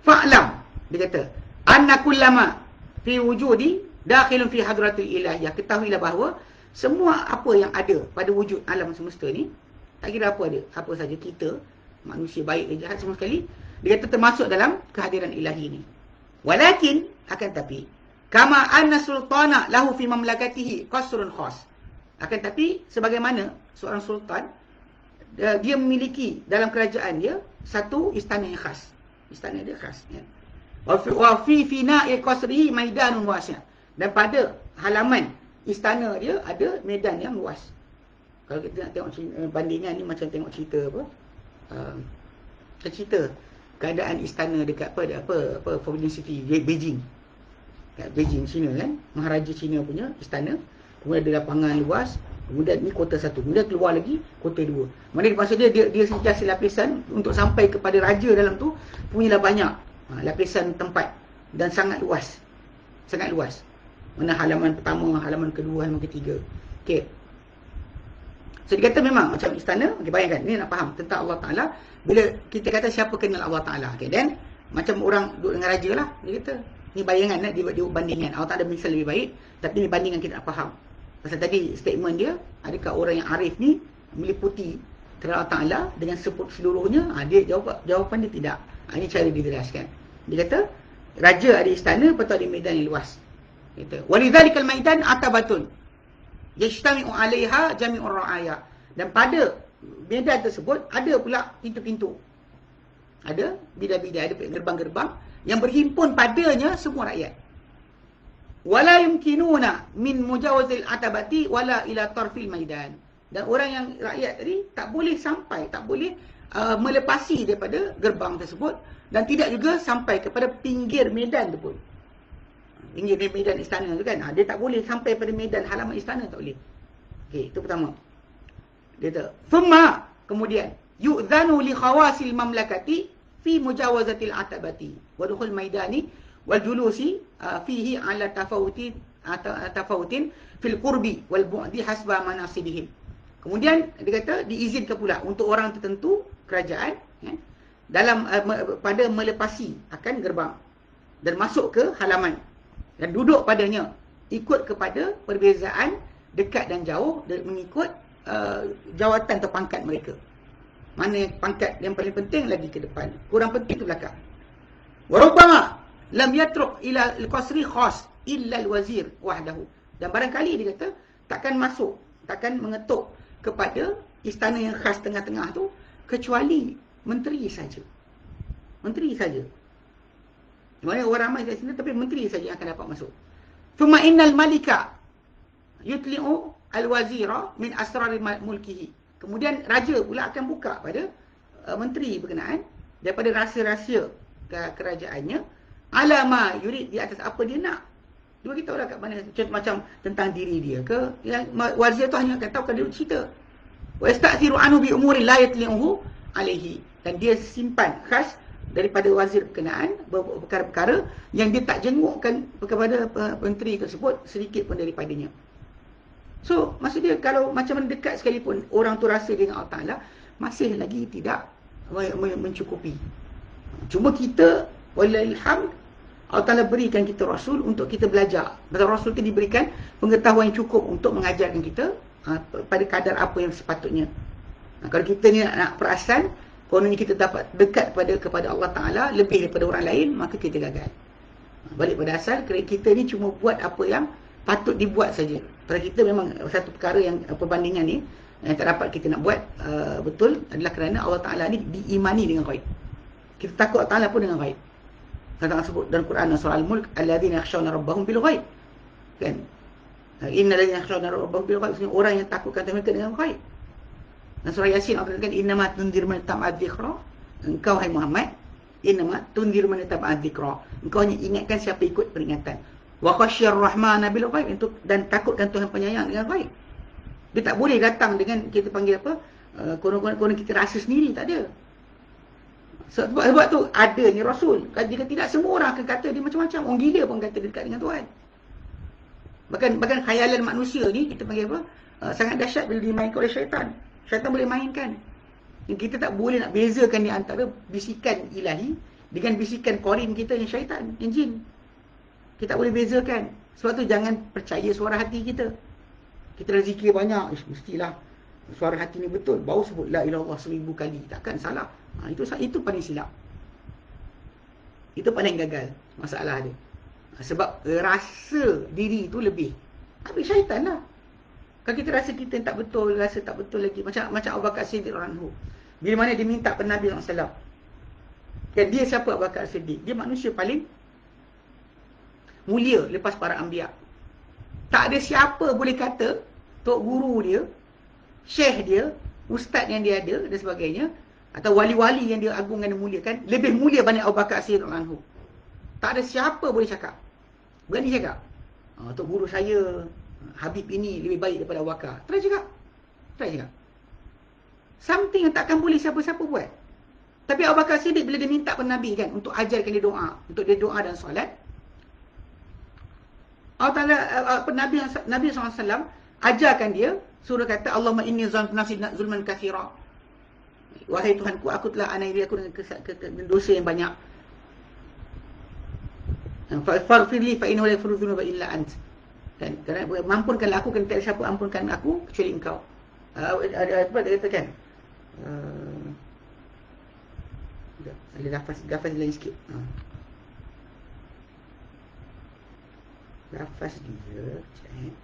Fa'lam dia kata anna kullama fi wujudi dakhilun fi hadratil ilahiyah ketahuilah bahawa semua apa yang ada pada wujud alam semesta ni tak kira apa ada apa saja kita manusia baik dan jahat semua sekali dia kata termasuk dalam kehadiran ilahi ni walakin akan tapi kama anna sultana lahu fi mamlakatihi qasrun khas akan tapi sebagaimana seorang sultan dia memiliki dalam kerajaan dia satu istana yang khas istana dia khas ya. Wa fi fina'i qasri maidanun wasi'. Dan pada halaman istana dia ada medan yang luas. Kalau kita nak tengok eh, bandingan ni macam tengok cerita apa? Uh, cerita keadaan istana dekat apa apa apa Forbidden City Beijing. Kat Beijing China kan, Maharaja China punya istana. Kemudian ada lapangan luas, kemudian ni kota satu. Kemudian keluar lagi kota dua. Mana maksud dia dia dia sentiasa lapisan untuk sampai kepada raja dalam tu punyalah banyak ha, lapisan tempat dan sangat luas. Sangat luas. Mana halaman pertama, halaman kedua, halaman ketiga. Okey. So dia kata memang macam istana, okey bayangkan ni nak faham tentang Allah Taala bila kita kata siapa kenal Allah Taala. Okey, then macam orang duduk dengan raja lah dia kata. Ni bayangan nak dia, dia bandingan. Allah Taala misal lebih baik, tapi ni bandingan kita nak faham. Pasal tadi statement dia, adakah orang yang arif ni meliputi terhadap Allah Ta'ala dengan seluruhnya? Ha, dia jawab, jawapan dia tidak. Ha, ini cara dia jelaskan. Dia kata, raja ada istana, patut ada medan yang luas. Kata, Walidhalikal maidan atabatun. Yashtami'u alaiha jami'ur ra'aya. Dan pada medan tersebut, ada pula pintu-pintu. Ada bidang-bidang, ada gerbang-gerbang yang berhimpun padanya semua rakyat wala yumkinuna min mujawazil atabati wala ila tarfil maidan dan orang yang rakyat tadi tak boleh sampai tak boleh uh, melepasi daripada gerbang tersebut dan tidak juga sampai kepada pinggir medan pun pinggir medan istana tu kan? Ha, dia tak boleh sampai pada medan halaman istana tak boleh. Okey itu pertama. Dia tu thumma kemudian yu'dhanu li khawasil mamlakati fi mujawazatil atabati wa dukhul maidani wal julusi uh, fihi ala tafawutin atau tafawutin fil qurbi wal bu'di hasba manasibihim. Kemudian dia kata diizinkan pula untuk orang tertentu kerajaan ya, dalam uh, pada melepasi akan gerbang dan masuk ke halaman dan duduk padanya ikut kepada perbezaan dekat dan jauh mengikut uh, jawatan atau pangkat mereka. Mana pangkat yang paling penting lagi ke depan, kurang penting ke belakang. Warubama lam yatruk ila al-qasri khas illa al-wazir wahdahu. Dan barangkali dia kata takkan masuk, takkan mengetuk kepada istana yang khas tengah-tengah tu kecuali menteri saja. Menteri saja. Mana orang ramai kat sini tapi menteri saja yang akan dapat masuk. Thumma innal malika yutli'u al-wazira min asrar mulkihi. Kemudian raja pula akan buka pada uh, menteri berkenaan daripada rahsia-rahsia kerajaannya alama yurid di atas apa dia nak. Dua kita orang kat mana contoh macam tentang diri dia ke yang wazir tu hanya akan tahu kalau dia cerita. Wa yastathiru anhu bi umuri la yatli'uhu alaihi. Dan dia simpan khas daripada wazir berkenaan perkara-perkara yang dia tak jengukkan kepada menteri tersebut sedikit pun daripadanya. So, maksud dia kalau macam mana dekat sekalipun orang tu rasa dengan Allah Ta'ala masih lagi tidak mencukupi. Cuma kita, walilhamd, Allah Ta'ala berikan kita Rasul untuk kita belajar. Sebab Rasul itu diberikan pengetahuan yang cukup untuk mengajarkan kita ha, pada kadar apa yang sepatutnya. Ha, kalau kita ni nak, nak perasan, kononnya kita dapat dekat kepada kepada Allah Taala lebih daripada orang lain maka kita gagal. Balik pada asal kita ni cuma buat apa yang patut dibuat saja. Pada kita memang satu perkara yang perbandingan ni yang tak dapat kita nak buat uh, betul adalah kerana Allah Taala ni diimani dengan ghaib kita takut Allah Taala pun dengan ghaib Allah sebut dalam Quran surah Al-Mulk alladzina yakhshawna rabbahum bil ghaib. Kan? Innal ladzina yakhshawna rabbahum bil ghaib. Orang yang takutkan mereka dengan ghaib dan surah Yasin Allah katakan innama tundir man dzikra. Engkau hai Muhammad, innama tundir man dzikra. Engkau hanya ingatkan siapa ikut peringatan. Wa khasyar rahmana bil ghaib untuk dan takutkan Tuhan penyayang dengan ghaib. Dia tak boleh datang dengan kita panggil apa? Uh, konon-konon kita rasa sendiri tak ada. Sebab, sebab tu ada ni Rasul. Jika tidak semua orang akan kata dia macam-macam. Orang gila pun kata dia dekat dengan Tuhan. Bahkan bahkan khayalan manusia ni kita panggil apa? Uh, sangat dahsyat bila dimainkan oleh syaitan. Syaitan boleh mainkan. Dan kita tak boleh nak bezakan di antara bisikan ilahi dengan bisikan korin kita yang syaitan, yang jin. Kita tak boleh bezakan. Sebab tu jangan percaya suara hati kita. Kita dah zikir banyak, Ish, mestilah suara hati ni betul. Baru sebut la ilallah seribu kali. Takkan salah. Ha, itu itu paling silap. Itu paling gagal masalah dia. Ha, sebab rasa diri tu lebih. Habis syaitan lah. Kalau kita rasa kita tak betul, rasa tak betul lagi. Macam macam Abu Bakar Siddiq Ranhu. Bila mana dia minta pada Nabi SAW. Dan dia siapa Abu Bakar Siddiq? Dia manusia paling mulia lepas para ambiak. Tak ada siapa boleh kata Tok Guru dia, Syekh dia, Ustaz yang dia ada dan sebagainya. Atau wali-wali yang dia agungkan dan muliakan. Lebih mulia banyak Abu Bakar Siddiq Ranhu. Tak ada siapa boleh cakap. Berani cakap. Oh, Tok Guru saya Habib ini lebih baik daripada Bakar. Try cakap. Try cakap. Something yang takkan boleh siapa-siapa buat. Tapi Abu Bakar Siddiq bila dia minta kepada Nabi kan untuk ajarkan dia doa, untuk dia doa dan solat. Allah Taala uh, Nabi Nabi SAW ajarkan dia suruh kata Allahumma inni zalamtu nafsi zulman katsira. Wahai Tuhanku, aku telah aniaya aku dengan dosa yang banyak. Faghfirli fa innahu la yaghfiru dhunuba illa anta kan kerana mampunkanlah aku kan tak ada siapa ampunkan aku kecuali engkau uh, ada apa dia kata kan uh, ada lafaz lafaz lain sikit uh. lafaz dia cek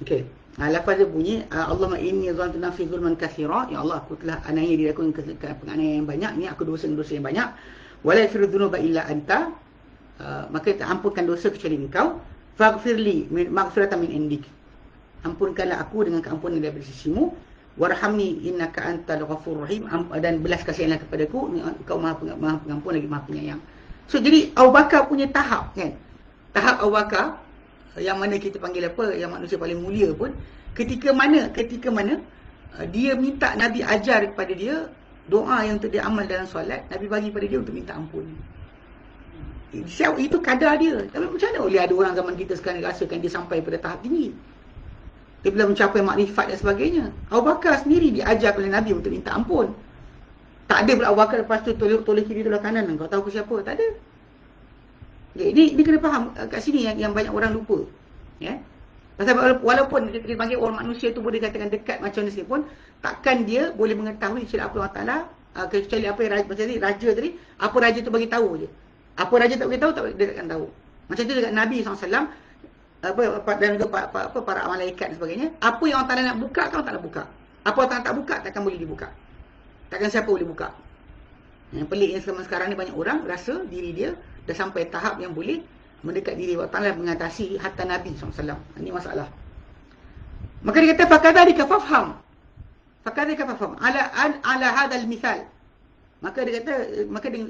Okay. Ha, lepas dia bunyi ah, Allahumma inni zalamtu nafsi zulman katsira ya Allah aku telah aniaya diri aku dengan penganiayaan yang banyak ni aku dosa-dosa yang banyak. Wala yaghfiru dzunuba illa anta. Uh, maka tak ampunkan dosa kecuali engkau. Faghfirli min maghfiratan min indik. Ampunkanlah aku dengan keampunan daripada sisimu. Warhamni innaka antal ghafurur rahim. Dan belas kasihanlah kepadaku engkau maha, maha pengampun lagi maha penyayang. So jadi Abu Bakar punya tahap kan? Tahap Abu Bakar yang mana kita panggil apa yang manusia paling mulia pun ketika mana ketika mana uh, dia minta Nabi ajar kepada dia doa yang untuk dia amal dalam solat Nabi bagi pada dia untuk minta ampun. Itu kadar dia. Tapi macam mana boleh ada orang zaman kita sekarang rasakan dia sampai pada tahap tinggi? Dia bila mencapai makrifat dan sebagainya. Abu Bakar sendiri diajar oleh Nabi untuk minta ampun. Tak ada pula Abu Bakar lepas tu toleh, toleh kiri toleh kanan. Kau tahu ke siapa? Tak ada ini, ini kena faham kat sini yang, yang banyak orang lupa ya Pasal walaupun kita panggil orang manusia tu boleh katakan dekat macam ni pun takkan dia boleh mengetahui sila apa Allah Taala uh, kecuali apa yang raja macam tadi raja tadi apa raja tu bagi tahu je. Apa raja tak bagi tahu tak dia takkan tahu. Macam tu dekat Nabi SAW apa dan juga apa, apa, para malaikat dan sebagainya apa yang Allah Taala nak buka kan tak nak buka. Apa Allah tak buka takkan boleh dibuka. Takkan siapa boleh buka. Yang pelik yang sekarang ni banyak orang rasa diri dia dah sampai tahap yang boleh mendekat diri Allah Ta'ala mengatasi hatta Nabi SAW. Ini masalah. Maka dia kata, فَكَذَلِكَ فَفْهَمْ فَكَذَلِكَ فَفْهَمْ عَلَى, عَلَى هَذَا الْمِثَالِ Maka dia kata, maka dia,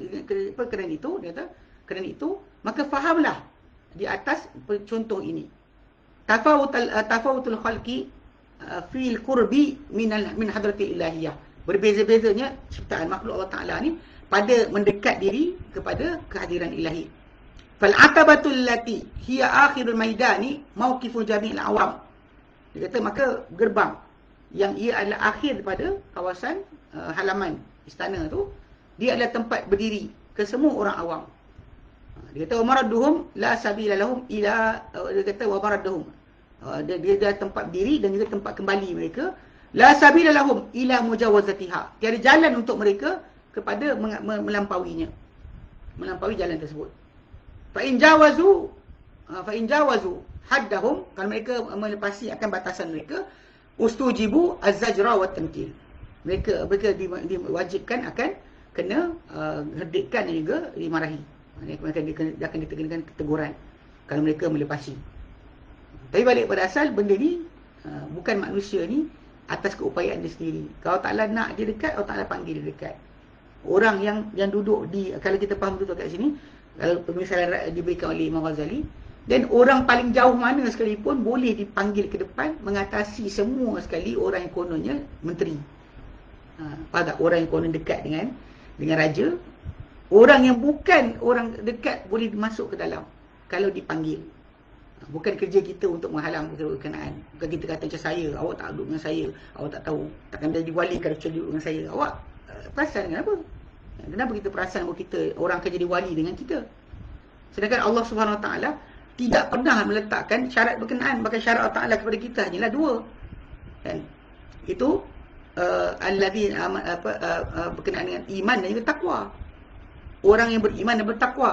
apa, kerana itu, dia kata, kerana itu, maka fahamlah di atas contoh ini. Tafawutul, uh, tafawutul khalqi uh, fil kurbi minal, min hadrati ilahiyah. Berbeza-bezanya ciptaan makhluk Allah Ta'ala ni pada mendekat diri kepada kehadiran ilahi. Fal-atabatul lati hiya akhirul maidani mauqifu jami'il awam. Dia kata maka gerbang yang ia adalah akhir daripada kawasan uh, halaman istana tu, dia adalah tempat berdiri ke semua orang awam. Uh, dia kata wamaradduhum la sabila lahum ila uh, dia kata wamaradduhum. Uh, dia dia adalah tempat berdiri dan juga tempat kembali mereka la sabila lahum ila mujawazatiha. Tiada jalan untuk mereka kepada melampauinya. Melampaui jalan tersebut. Fa'in jawazu ha, Fa'in jawazu Haddahum Kalau mereka melepasi akan batasan mereka Ustujibu az-zajra wa tamkil. Mereka mereka diwajibkan akan Kena uh, herdikkan dan juga dimarahi. Mereka dia akan ditekankan keteguran Kalau mereka melepasi. Tapi balik pada asal benda ni uh, Bukan manusia ni Atas keupayaan dia sendiri. Kalau taklah nak dia dekat Kalau taklah panggil dia dekat Orang yang yang duduk di Kalau kita faham betul kat sini kalau pemisalan diberikan oleh Imam Ghazali dan orang paling jauh mana sekalipun boleh dipanggil ke depan mengatasi semua sekali orang yang kononnya menteri. Ha, pada orang yang konon dekat dengan dengan raja. Orang yang bukan orang dekat boleh masuk ke dalam kalau dipanggil. Ha, bukan kerja kita untuk menghalang berkenaan. Bukan kita kata macam saya awak tak duduk dengan saya awak tak tahu. Takkan jadi wali kalau duduk dengan saya. Awak perasan dengan apa Kenapa kita perasan bahawa kita orang akan jadi wali dengan kita? Sedangkan Allah Subhanahu Wa Taala tidak pernah meletakkan syarat berkenaan bahkan syarat Allah Taala kepada kita hanyalah dua. Kan? Itu uh, allazi apa uh, uh, berkenaan dengan iman dan juga takwa. Orang yang beriman dan bertakwa.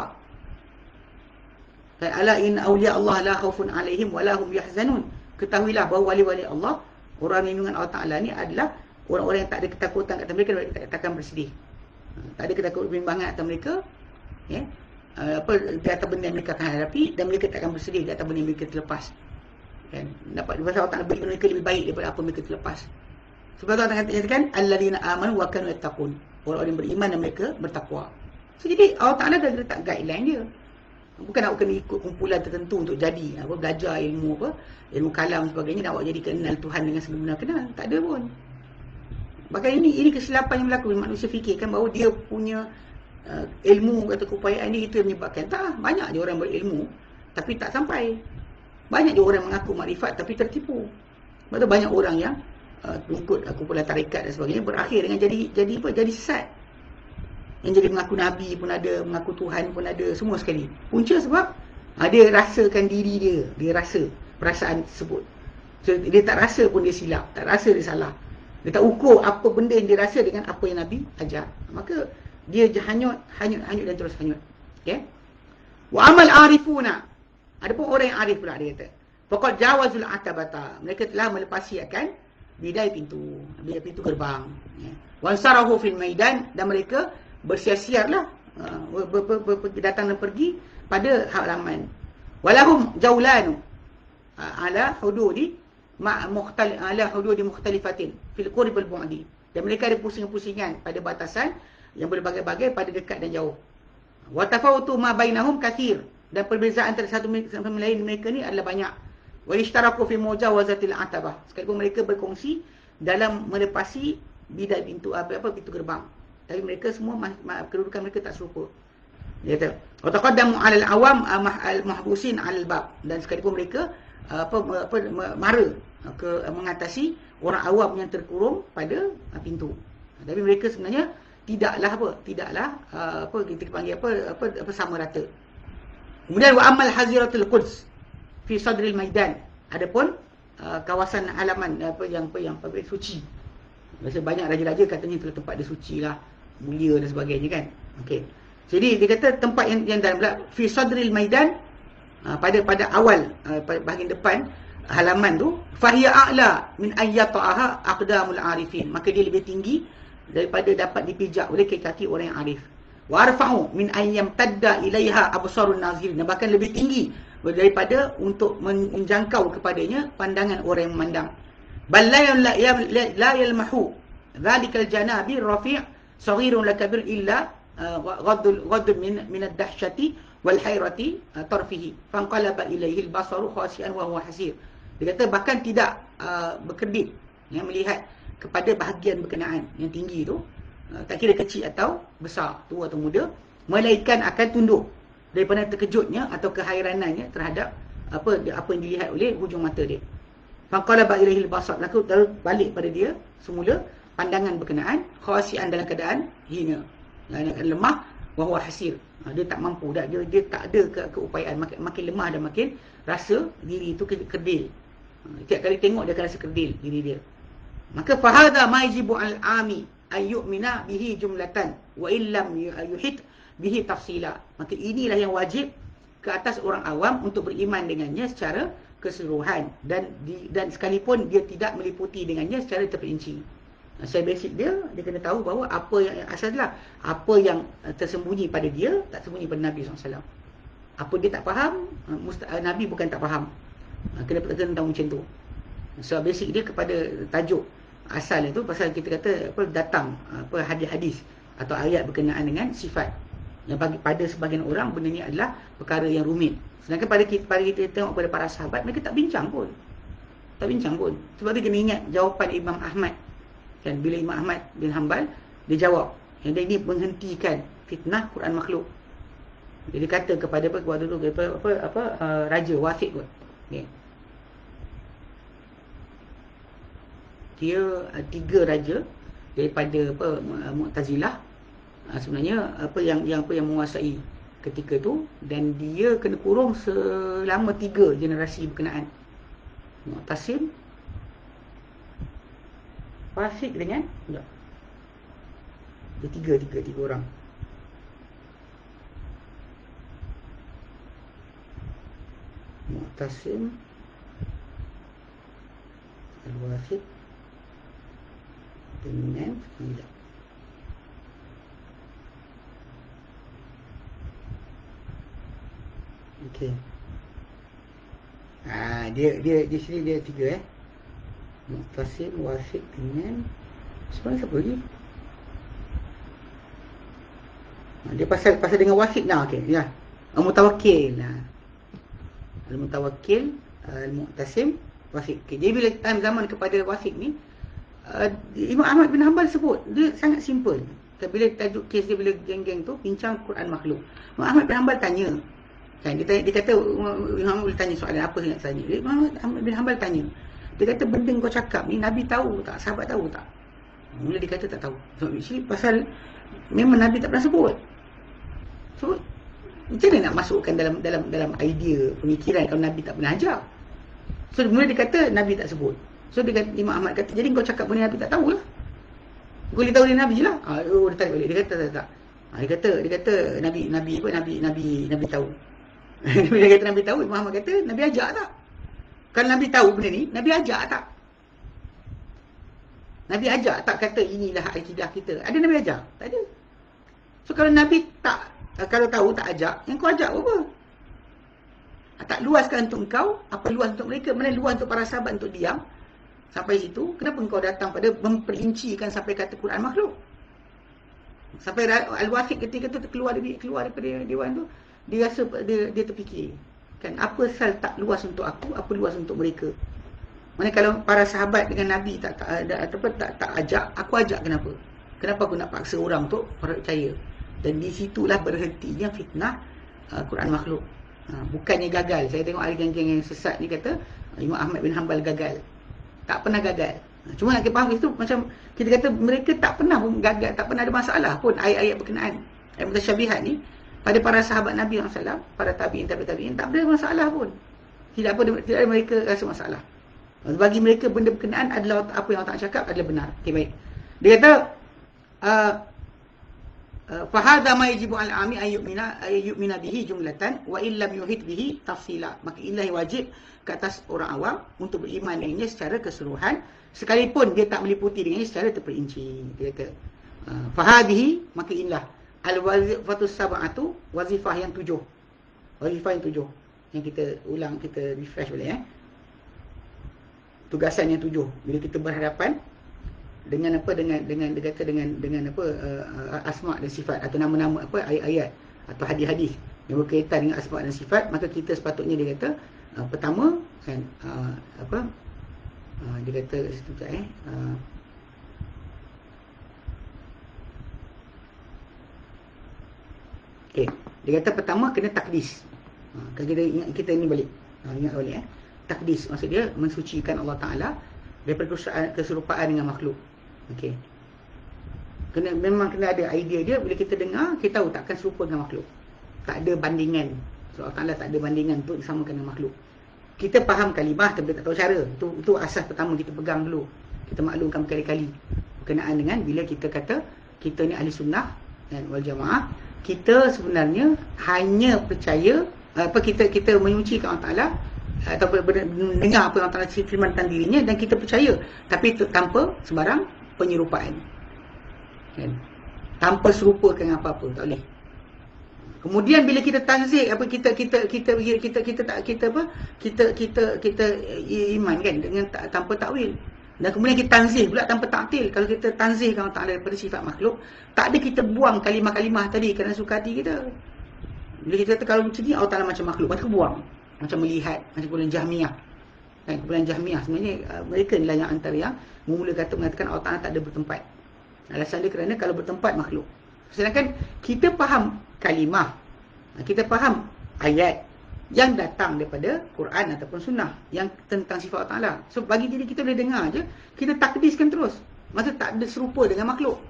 Dan ala in awliya Allah la khaufun alaihim wa lahum yahzanun. Ketahuilah bahawa wali-wali Allah, orang lindungan Allah Taala ni adalah orang-orang yang tak ada ketakutan kat mereka tak akan bersedih. Tak ada ketakutan bimbang atas mereka. Ya. Uh, apa di atas benda yang mereka akan hadapi dan mereka tak akan bersedih di atas benda yang mereka terlepas. Kan? Dapat pasal Allah Taala beri mereka lebih baik daripada apa mereka terlepas. Sebab Allah Taala katakan alladzina amanu wa kanu yattaqun. Orang-orang yang beriman dan mereka bertakwa. So, jadi Allah Taala dah letak guideline dia. Bukan nak kena ikut kumpulan tertentu untuk jadi apa belajar ilmu apa ilmu kalam sebagainya nak awak jadi kenal Tuhan dengan sebenar kenal tak ada pun Bahkan ini ini kesilapan yang berlaku manusia fikirkan bahawa dia punya uh, ilmu atau keupayaan dia itu yang menyebabkan tak banyak je orang berilmu tapi tak sampai. Banyak je orang mengaku makrifat tapi tertipu. Sebab banyak orang yang uh, ikut kumpulan tarikat dan sebagainya berakhir dengan jadi jadi apa? Jadi sesat. Yang jadi mengaku nabi pun ada, mengaku Tuhan pun ada, semua sekali. Punca sebab uh, dia rasakan diri dia, dia rasa perasaan tersebut. So, dia tak rasa pun dia silap, tak rasa dia salah. Dia tak ukur apa benda yang dia rasa dengan apa yang Nabi ajar. Maka dia hanyut, hanyut, hanyut dan terus hanyut. Okay? Wa amal arifuna. Ada pun orang yang arif pula dia kata. Pokok jawazul atabata. Mereka telah melepasi akan bidai pintu. Bidai pintu gerbang. Ya. Wansarahu fil maidan. Dan mereka bersiar-siarlah. Uh, datang dan pergi pada halaman. Walahum jaulanu. Uh, ala hududi ma mukhtal ala hudud mukhtalifatin fil qurb bu'di dan mereka ada pusing-pusingan pada batasan yang berbagai-bagai pada dekat dan jauh wa tafawutu ma bainahum kathir dan perbezaan antara satu sama lain mereka ni adalah banyak. Wa ishtaraku fi mujawazatil atabah. Sekalipun mereka berkongsi dalam melepasi bidai pintu apa apa pintu gerbang. Tapi mereka semua kedudukan mereka tak serupa. Dia kata, "Wa taqaddamu 'ala al-awam al-mahbusin 'ala al-bab." Dan sekalipun mereka apa apa mara ke mengatasi orang awam yang terkurung pada pintu. Tapi mereka sebenarnya tidaklah apa? Tidaklah apa kita panggil apa apa apa sama rata. Kemudian wa amal haziratul quds fi sadril maidan. Adapun uh, kawasan halaman apa yang apa yang apa suci. Biasa banyak raja-raja katanya itu tempat dia suci lah, mulia dan sebagainya kan. Okey. Jadi dia kata tempat yang yang dalam fi sadril maidan uh, pada pada awal uh, bahagian depan halaman tu fahiya a'la min ayyataha aqdamul arifin. Maka dia lebih tinggi daripada dapat dipijak oleh kaki-kaki orang yang arif. Warfa'u min ayyam tadda ilaiha absarun nazirin bahkan lebih tinggi daripada untuk menjangkau kepadanya pandangan orang yang memandang. Bal la la yalmahu dhalikal janabi rafi' saghirun lakabir illa uh, ghaddul ghaddul min min ad-dahshati wal hayrati uh, tarfihi. Fanqalaba ilaihi al-basaru khasian wa huwa hasir dia kata bahkan tidak uh, berkedip yang melihat kepada bahagian berkenaan yang tinggi tu Ah, tak kira kecil atau besar, tua atau muda, melainkan akan tunduk daripada terkejutnya atau kehairanannya terhadap apa apa yang dilihat oleh hujung mata dia. Faqala ba'ilahil basar laku terus balik pada dia semula pandangan berkenaan khawasian dalam keadaan hina. Dan lemah wa hasir. Ha, dia tak mampu dah dia, dia tak ada ke, keupayaan makin, makin lemah dan makin rasa diri itu kerdil. Ha, tiap kali tengok dia akan rasa kerdil diri dia. Maka fahada majibu al-ami ayyumina bihi jumlatan wa illam yuhit bihi tafsila. Maka inilah yang wajib ke atas orang awam untuk beriman dengannya secara keseluruhan. Dan di, dan sekalipun dia tidak meliputi dengannya secara terperinci. Saya basic dia dia kena tahu bahawa apa yang asal adalah apa yang tersembunyi pada dia tak sembunyi pada Nabi SAW apa dia tak faham Nabi bukan tak faham kena kena tahu macam tu. So basic dia kepada tajuk asal itu pasal kita kata apa datang apa hadis-hadis atau ayat berkenaan dengan sifat. Yang bagi pada sebagian orang benda ni adalah perkara yang rumit. Sedangkan pada kita pada kita tengok pada para sahabat mereka tak bincang pun. Tak bincang pun. Sebab tu kena ingat jawapan Imam Ahmad. Kan bila Imam Ahmad bin Hanbal dia jawab yang dia ini menghentikan fitnah Quran makhluk. Dia kata kepada apa kepada dulu apa apa, apa uh, raja wasit kot okay. dia uh, tiga raja daripada apa uh, Mu'tazilah. Uh, sebenarnya apa yang yang apa yang menguasai ketika tu dan dia kena kurung selama tiga generasi berkenaan. Mu'tasim Fasik dengan enggak. Dia tiga tiga tiga orang Mu'tasim Al-Wasid dengan tidak. Okey. Ah dia dia di sini dia tiga eh. Muqtasim wasik dengan siapa lagi? Ha, dia pasal pasal dengan wasik nah okey ya. Al-mutawakkil nah. Al-mutawakkil al-muqtasim wasik. Okay. Jadi bila time zaman kepada wasik ni uh, Imam Ahmad bin Hanbal sebut dia sangat simple. Bila tajuk kes dia bila geng-geng tu bincang Quran makhluk. Imam Ahmad bin Hanbal tanya. Kan dia, tanya, dia kata Imam Ahmad tanya soalan apa yang nak tanya? Imam Ahmad bin Hanbal tanya. Dia kata benda kau cakap ni Nabi tahu tak? Sahabat tahu tak? Mula dia kata tak tahu. So, pasal memang Nabi tak pernah sebut. So macam mana nak masukkan dalam dalam dalam idea pemikiran kalau Nabi tak pernah ajar so mula dia kata Nabi tak sebut So dia kata, Imam Ahmad kata, jadi kau cakap benda Nabi tak tahu lah. Kau boleh tahu dia Nabi je lah. Ha, oh, dia tarik balik. Dia kata, tak, tak. Ha, dia kata, dia kata, Nabi, Nabi, apa, Nabi, Nabi, Nabi tahu. dia kata, Nabi tahu, Imam Ahmad kata, Nabi ajak tak? Kalau Nabi tahu benda ni, Nabi ajak tak? Nabi ajak tak kata inilah akidah kita. Ada Nabi ajak? Tak ada. So kalau Nabi tak, kalau tahu tak ajak, yang kau ajak apa? Tak luaskan untuk engkau, apa luas untuk mereka, mana luas untuk para sahabat untuk diam, Sampai situ, kenapa engkau datang pada memperincikan sampai kata Quran makhluk? Sampai Al-Wahid ketika tu keluar keluar daripada dewan tu, dia rasa dia, dia terfikir kan apa sel tak luas untuk aku apa luas untuk mereka? Mana kalau para sahabat dengan nabi tak tak ada ataupun tak tak ajak aku ajak kenapa? Kenapa aku nak paksa orang untuk percaya dan di situlah berhentinya fitnah uh, Quran makhluk uh, bukannya gagal saya tengok ada geng-geng yang sesat ni kata Imam Ahmad bin Hanbal gagal tak pernah gagal uh, cuma nak faham itu macam kita kata mereka tak pernah pun gagal tak pernah ada masalah pun ayat-ayat berkenaan ayat mutasyabihat ni pada para sahabat Nabi SAW, para tabi'in, tabi'in, tak ada masalah pun. Tidak apa tidak ada mereka rasa masalah. Bagi mereka benda berkenaan adalah apa yang Allah cakap adalah benar. Okey baik. Dia kata uh, uh, fa hadha ma yajibu al ami ay yu'mina ay yu'mina bihi jumlatan wa illam yuhit bihi tafsila. Maka ilahi wajib ke atas orang awam untuk beriman dengannya secara keseluruhan sekalipun dia tak meliputi dengannya secara terperinci. Dia kata uh, fa hadhihi maka inilah Al-wazifatus sab'atu wazifah yang tujuh. Wazifah yang tujuh. Yang kita ulang, kita refresh balik eh. Tugasan yang tujuh. Bila kita berhadapan dengan apa dengan dengan dia kata dengan dengan apa uh, asma dan sifat atau nama-nama apa ayat-ayat atau hadis-hadis yang berkaitan dengan asma dan sifat maka kita sepatutnya dia kata uh, pertama kan uh, apa uh, dia kata sebentar eh uh, Okey. Dia kata pertama kena takdis. Ha, kita ingat kita ini balik. Ha, ingat balik eh. Takdis maksud dia mensucikan Allah Taala daripada keserupaan dengan makhluk. Okey. Kena memang kena ada idea dia bila kita dengar kita tahu takkan serupa dengan makhluk. Tak ada bandingan. So Allah tak ada bandingan untuk disamakan dengan makhluk. Kita faham kalimah tapi tak tahu cara. Itu itu asas pertama kita pegang dulu. Kita maklumkan berkali-kali berkenaan dengan bila kita kata kita ni ahli sunnah dan wal jamaah kita sebenarnya hanya percaya apa kita kita menyucikan Allah Taala atau mendengar apa Allah Taala firman tentang dirinya dan kita percaya tapi tanpa sembarang penyerupaan kan tanpa serupakan apa-apa tak boleh kemudian bila kita tanzih apa kita kita kita kita kita, kita tak kita apa kita kita kita iman kan dengan tanpa takwil dan kemudian kita tanzih pula tanpa taktil. Kalau kita tanzihkan Allah Ta'ala daripada sifat makhluk, tak ada kita buang kalimah-kalimah tadi kerana suka hati kita. Bila kita kata kalau macam ni, Allah Ta'ala macam makhluk, macam buang. Macam melihat, macam bulan Jahmiyah. Dan bulan Jahmiyah sebenarnya uh, mereka inilah yang antara yang memula kata mengatakan Allah Ta'ala tak ada bertempat. Alasan dia kerana kalau bertempat makhluk. Sedangkan kita faham kalimah, kita faham ayat, yang datang daripada Quran ataupun sunnah yang tentang sifat Allah Ta'ala. So bagi diri kita boleh dengar je, kita takdiskan terus. Masa tak ada serupa dengan makhluk.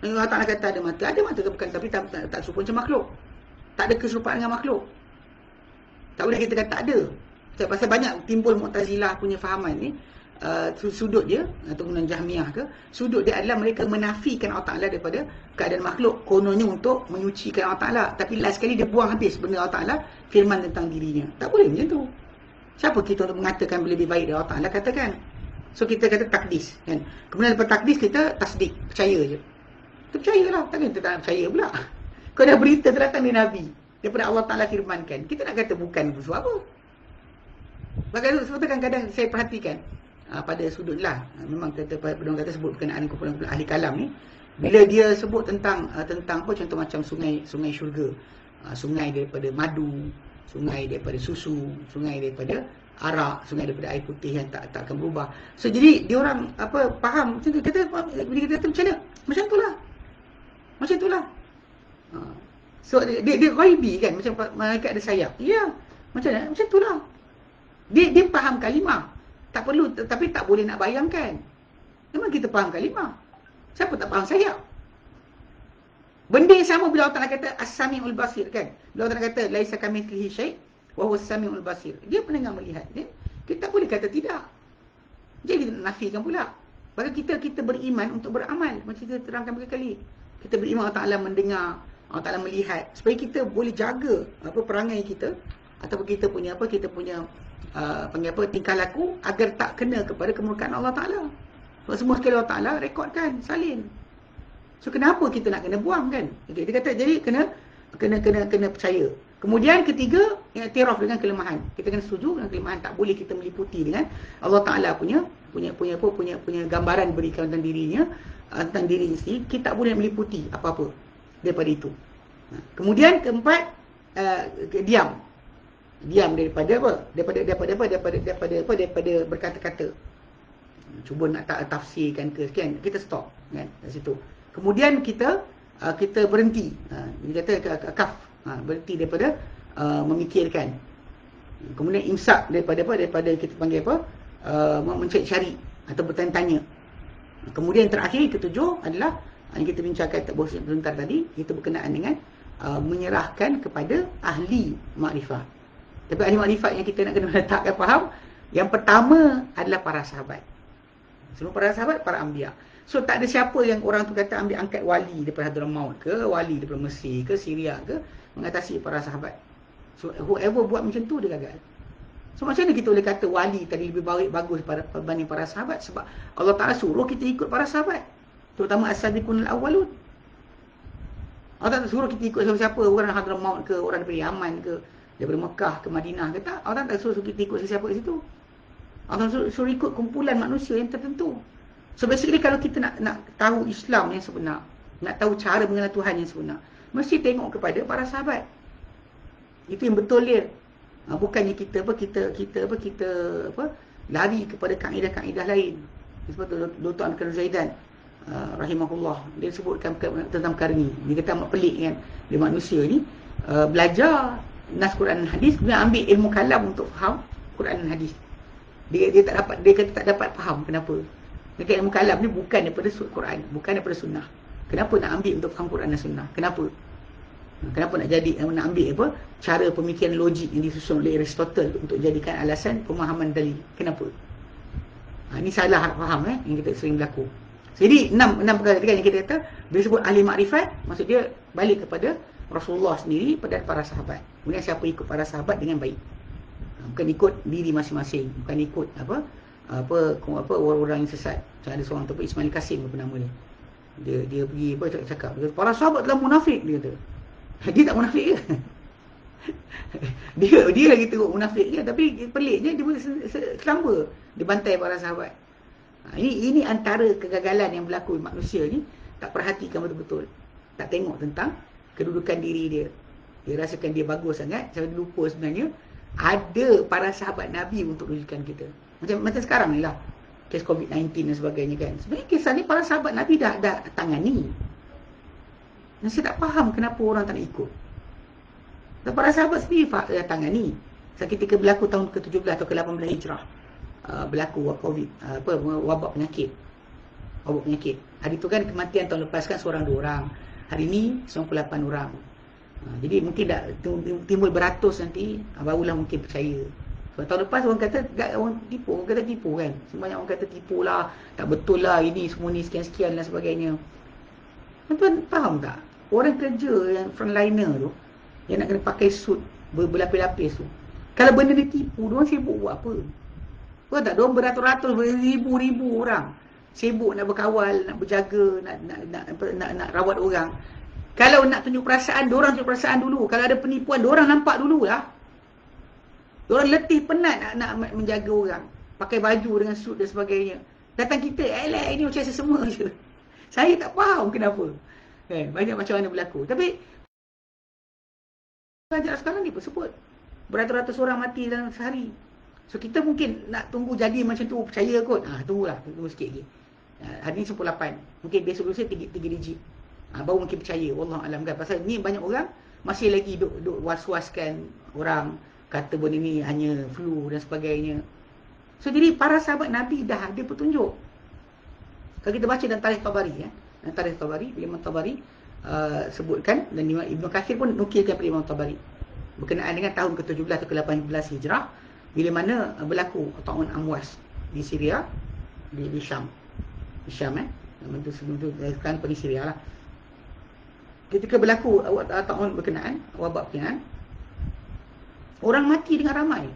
Allah Ta'ala kata ada mata, ada mata ke bukan, tapi tak, tak, tak serupa macam makhluk. Tak ada keserupaan dengan makhluk. Tak boleh kita kata tak ada. Sebab pasal banyak timbul Mu'tazilah punya fahaman ni, uh, sudut dia atau guna Jahmiyah ke sudut dia adalah mereka menafikan Allah Taala daripada keadaan makhluk. Kononnya untuk menyucikan Allah Taala. Tapi last sekali dia buang habis benda Allah Taala firman tentang dirinya. Tak boleh macam tu. Siapa kita untuk mengatakan lebih baik dari Allah Taala? Katakan. So kita kata takdis kan? Kemudian lepas takdis kita tasdik. Percaya je. Kita percayalah takkan kita tak percaya pula. Kau dah berita terdatang dari Nabi. Daripada Allah Taala firmankan. Kita nak kata bukan sesuatu apa sebab tu kadang-kadang saya perhatikan uh, pada sudut lah. Memang kata pedang kata sebut berkenaan kumpulan-kumpulan ahli kalam ni. Bila dia sebut tentang uh, tentang apa contoh macam sungai sungai syurga. Uh, sungai daripada madu sungai daripada susu sungai daripada arak sungai daripada air putih yang tak tak akan berubah. So jadi dia orang apa faham macam tu. Kata bila kita kata macam mana? Macam itulah macam itulah uh, so dia dia ghaibi kan? Macam malaikat ada sayap. Ya macam mana? Macam itulah dia dia faham kalimah tak perlu tapi tak boleh nak bayangkan. Memang kita faham kalimah. Siapa tak faham sayap? Benda yang sama bila Allah Taala kata As-Sami'ul Basir kan. Bila Allah Taala kata laisa kamitslihi syai' wa huwa as-Sami'ul Basir. Dia pendengar melihat. Dia, kita boleh kata tidak. Jadi kita nafikan pula. Bagi kita kita beriman untuk beramal. Macam kita terangkan berkali-kali. Kita beriman Allah Taala mendengar, Allah Taala melihat supaya kita boleh jaga apa perangai kita ataupun kita punya apa kita punya uh, panggil apa tingkah laku agar tak kena kepada kemurkaan Allah Taala. Sebab semua sekali Allah Taala rekodkan salin. So kenapa kita nak kena buang kan? Okay, dia kata jadi kena kena kena kena percaya. Kemudian ketiga iktiraf dengan kelemahan. Kita kena setuju dengan kelemahan tak boleh kita meliputi dengan Allah Taala punya punya punya apa punya punya gambaran berikan tentang dirinya uh, tentang diri sendiri kita tak boleh meliputi apa-apa daripada itu. Ha, kemudian keempat uh, diam diam daripada apa? Daripada daripada apa? Daripada daripada apa? Daripada berkata-kata. Cuba nak tak tafsirkan ke kan kita stop kan? Kat situ. Kemudian kita uh, kita berhenti. Uh, dia kata kaf. Uh, berhenti daripada uh, memikirkan. Kemudian imsak daripada apa? Daripada kita panggil apa? Uh, mencari-cari atau bertanya-tanya. Kemudian terakhir ketujuh adalah yang kita bincangkan sebentar tadi itu berkenaan dengan menyerahkan kepada ahli makrifat tapi ahli makrifat yang kita nak kena letakkan faham yang pertama adalah para sahabat semua para sahabat, para ambiya. So tak ada siapa yang orang tu kata ambil angkat wali daripada Hadramaut ke, wali daripada Mesir ke, Syria ke, mengatasi para sahabat. So whoever buat macam tu dia gagal. So macam mana kita boleh kata wali tadi lebih baik bagus pada berbanding para sahabat sebab Allah Taala suruh kita ikut para sahabat. Terutama as-sabiqun al-awwalun. Allah tak suruh kita ikut siapa-siapa, orang Hadramaut ke, orang daripada Yaman ke, daripada Mekah ke Madinah ke tak. Allah tak suruh kita ikut siapa ke situ. Allah suruh, suruh ikut kumpulan manusia yang tertentu. So basically kalau kita nak nak tahu Islam yang sebenar, nak tahu cara mengenal Tuhan yang sebenar, mesti tengok kepada para sahabat. Itu yang betul dia. Ha, bukannya kita apa kita kita apa kita apa lari kepada kaedah-kaedah lain. Seperti Dr. Anwar Zaidan uh, rahimahullah dia sebutkan tentang perkara ni. Dia kata amat pelik kan dia manusia ni uh, belajar nas Quran dan hadis kemudian ambil ilmu kalam untuk faham Quran dan hadis. Dia dia tak dapat dia kata tak dapat faham kenapa. Dekat ilmu kalam ni bukan daripada surah Quran bukan daripada sunnah. Kenapa nak ambil untuk faham Quran dan sunnah? Kenapa? Kenapa nak jadi nak ambil apa? Cara pemikiran logik yang disusun oleh Aristotle untuk jadikan alasan pemahaman dalil. Kenapa? Ha, ini salah faham eh yang kita sering berlaku. Jadi enam enam perkara kan yang kita kata bila sebut ahli makrifat maksud dia balik kepada Rasulullah sendiri pada para sahabat. Kemudian siapa ikut para sahabat dengan baik. Bukan ikut diri masing-masing. Bukan ikut apa apa apa orang-orang yang sesat. Macam ada seorang tu Ismail Kasim apa nama dia. Dia dia pergi apa cakap, cakap. Dia para sahabat telah munafik dia kata. Dia tak munafik ke? Dia dia lagi teruk munafik je tapi peliknya dia boleh selamba dia bantai para sahabat. Ha, ini ini antara kegagalan yang berlaku manusia ni tak perhatikan betul-betul. Tak tengok tentang kedudukan diri dia dia rasakan dia bagus sangat sampai lupa sebenarnya ada para sahabat Nabi untuk rujukan kita. Macam macam sekarang ni lah. Kes COVID-19 dan sebagainya kan. Sebenarnya kisah ni para sahabat Nabi dah, dah tangani. Dan saya tak faham kenapa orang tak nak ikut. Dan para sahabat sendiri dah tangani. Saat ketika berlaku tahun ke-17 atau ke-18 hijrah. Uh, berlaku COVID. Uh, apa, wabak penyakit. Wabak penyakit. Hari tu kan kematian tahun lepas kan seorang dua orang. Hari ni 98 orang. Ha, jadi mungkin dah timbul beratus nanti barulah mungkin percaya. Sebab tahun lepas orang kata orang tipu, orang kata tipu kan. Semuanya orang kata tipu lah, tak betul lah ini semua ni sekian-sekian dan sebagainya. Tuan faham tak? Orang kerja yang frontliner tu yang nak kena pakai suit berlapis-lapis tu. Kalau benda ni tipu, dia orang sibuk buat apa? Kau tak? Dia beratus-ratus, beribu-ribu orang sibuk nak berkawal, nak berjaga, nak nak nak, nak, nak, nak rawat orang. Kalau nak tunjuk perasaan, diorang tunjuk perasaan dulu. Kalau ada penipuan, diorang nampak dulu lah. Diorang letih penat nak, nak menjaga orang. Pakai baju dengan suit dan sebagainya. Datang kita, elek ini macam semua je. Saya tak faham kenapa. Eh, banyak macam mana berlaku. Tapi, pelajar sekarang ni pun sebut. Beratus-ratus orang mati dalam sehari. So, kita mungkin nak tunggu jadi macam tu, percaya kot. Ha, tunggulah, tunggu sikit lagi. Ha, hari ni 18. Mungkin besok-besok 3 digit. Ha, baru mungkin percaya. Allah alam kan? Pasal ni banyak orang masih lagi duk, duk was-waskan orang. Kata benda ni hanya flu dan sebagainya. So jadi para sahabat Nabi dah ada petunjuk. Kalau kita baca dalam tarikh Tabari ya. Dalam tarikh Tabari Imam Tabari uh, sebutkan dan Ibn Kathir pun nukilkan pada Imam Tabari. Berkenaan dengan tahun ke-17 atau ke-18 Hijrah bila mana berlaku Ta'un Amwas di Syria di, di Syam di Syam eh? Sebelum tu sekarang pergi Syria lah. Ketika berlaku tahun berkenaan wabak berkenaan orang mati dengan ramai.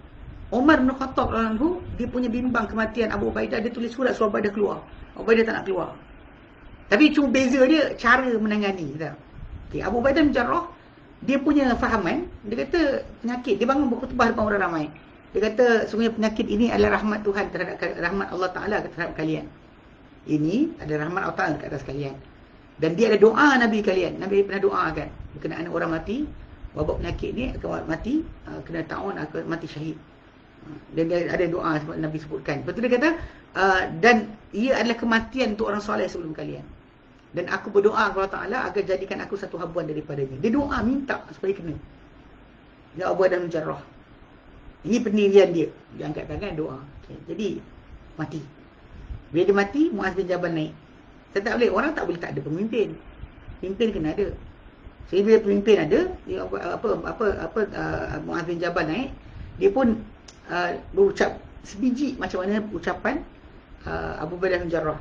Umar bin Khattab anhu dia punya bimbang kematian Abu Ubaidah dia tulis surat surat Ubaidah keluar. Ubaidah tak nak keluar. Tapi cuma beza dia cara menangani tak okay, Abu Ubaidah bin Jarrah dia punya fahaman dia kata penyakit dia bangun berkhutbah depan orang ramai. Dia kata sebenarnya penyakit ini adalah rahmat Tuhan terhadap rahmat Allah Taala terhadap kalian ini adalah rahmat Allah Taala atas kalian dan dia ada doa Nabi kalian. Nabi pernah doa kan. Berkenaan orang mati. wabak penyakit ni akan mati uh, kena ta'un akan mati syahid uh, dan dia ada doa sebab Nabi sebutkan lepas tu dia kata dan ia adalah kematian untuk orang soleh sebelum kalian dan aku berdoa kepada Ta'ala agar jadikan aku satu habuan daripadanya dia doa minta supaya kena ya Abu Adam Jarrah ini pendirian dia dia angkat tangan doa okay. jadi mati bila dia mati Muaz bin Jabal naik. Saya tak boleh orang tak boleh tak ada pemimpin. Pemimpin kena ada. Jadi bila pemimpin ada dia apa apa apa, apa uh, Muaz bin Jabal naik dia pun uh, berucap sebiji macam mana ucapan uh, Abu Bakar bin Jarrah.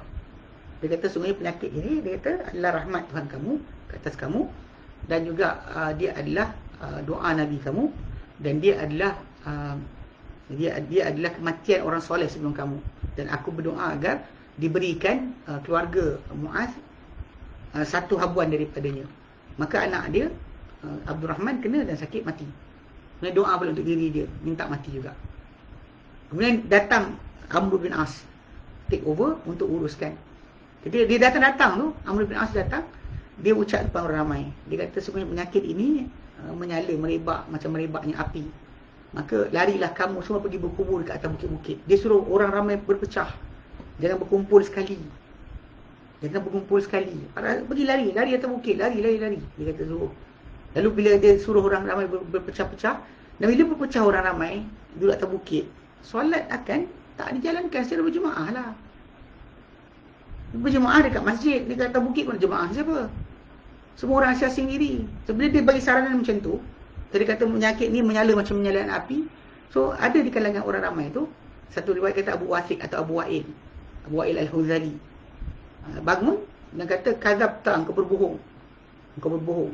Dia kata sungguh penyakit ini dia kata adalah rahmat Tuhan kamu ke atas kamu. Dan juga uh, dia adalah uh, doa Nabi kamu. Dan dia adalah uh, dia dia adalah kematian orang soleh sebelum kamu dan aku berdoa agar diberikan uh, keluarga Muaz uh, satu habuan daripadanya. Maka anak dia uh, Abdul Rahman kena dan sakit mati. Kemudian doa pula untuk diri dia minta mati juga. Kemudian datang Amr bin As take over untuk uruskan. Jadi dia datang-datang tu Amr bin As datang dia ucap depan orang ramai. Dia kata sebenarnya penyakit ini uh, menyala merebak macam merebaknya api Maka larilah kamu semua pergi berkumpul ke atas bukit-bukit. Dia suruh orang ramai berpecah. Jangan berkumpul sekali. Jangan berkumpul sekali. Pergi lari, lari atas bukit, lari, lari, lari. Dia kata suruh. Lalu bila dia suruh orang ramai berpecah-pecah, dan bila berpecah orang ramai, duduk atas bukit, solat akan tak dijalankan secara berjemaah lah. Berjemaah dekat masjid, dekat atas bukit pun jemaah siapa? Semua orang asing diri. Sebenarnya dia bagi saranan macam tu, jadi kata penyakit ni menyala macam menyalaan api. So ada di kalangan orang ramai tu satu riwayat kata Abu Wasik atau Abu Wa'il. Abu Wa'il Al-Huzali. Ha, bangun dan kata kazab tang kau berbohong. Kau berbohong.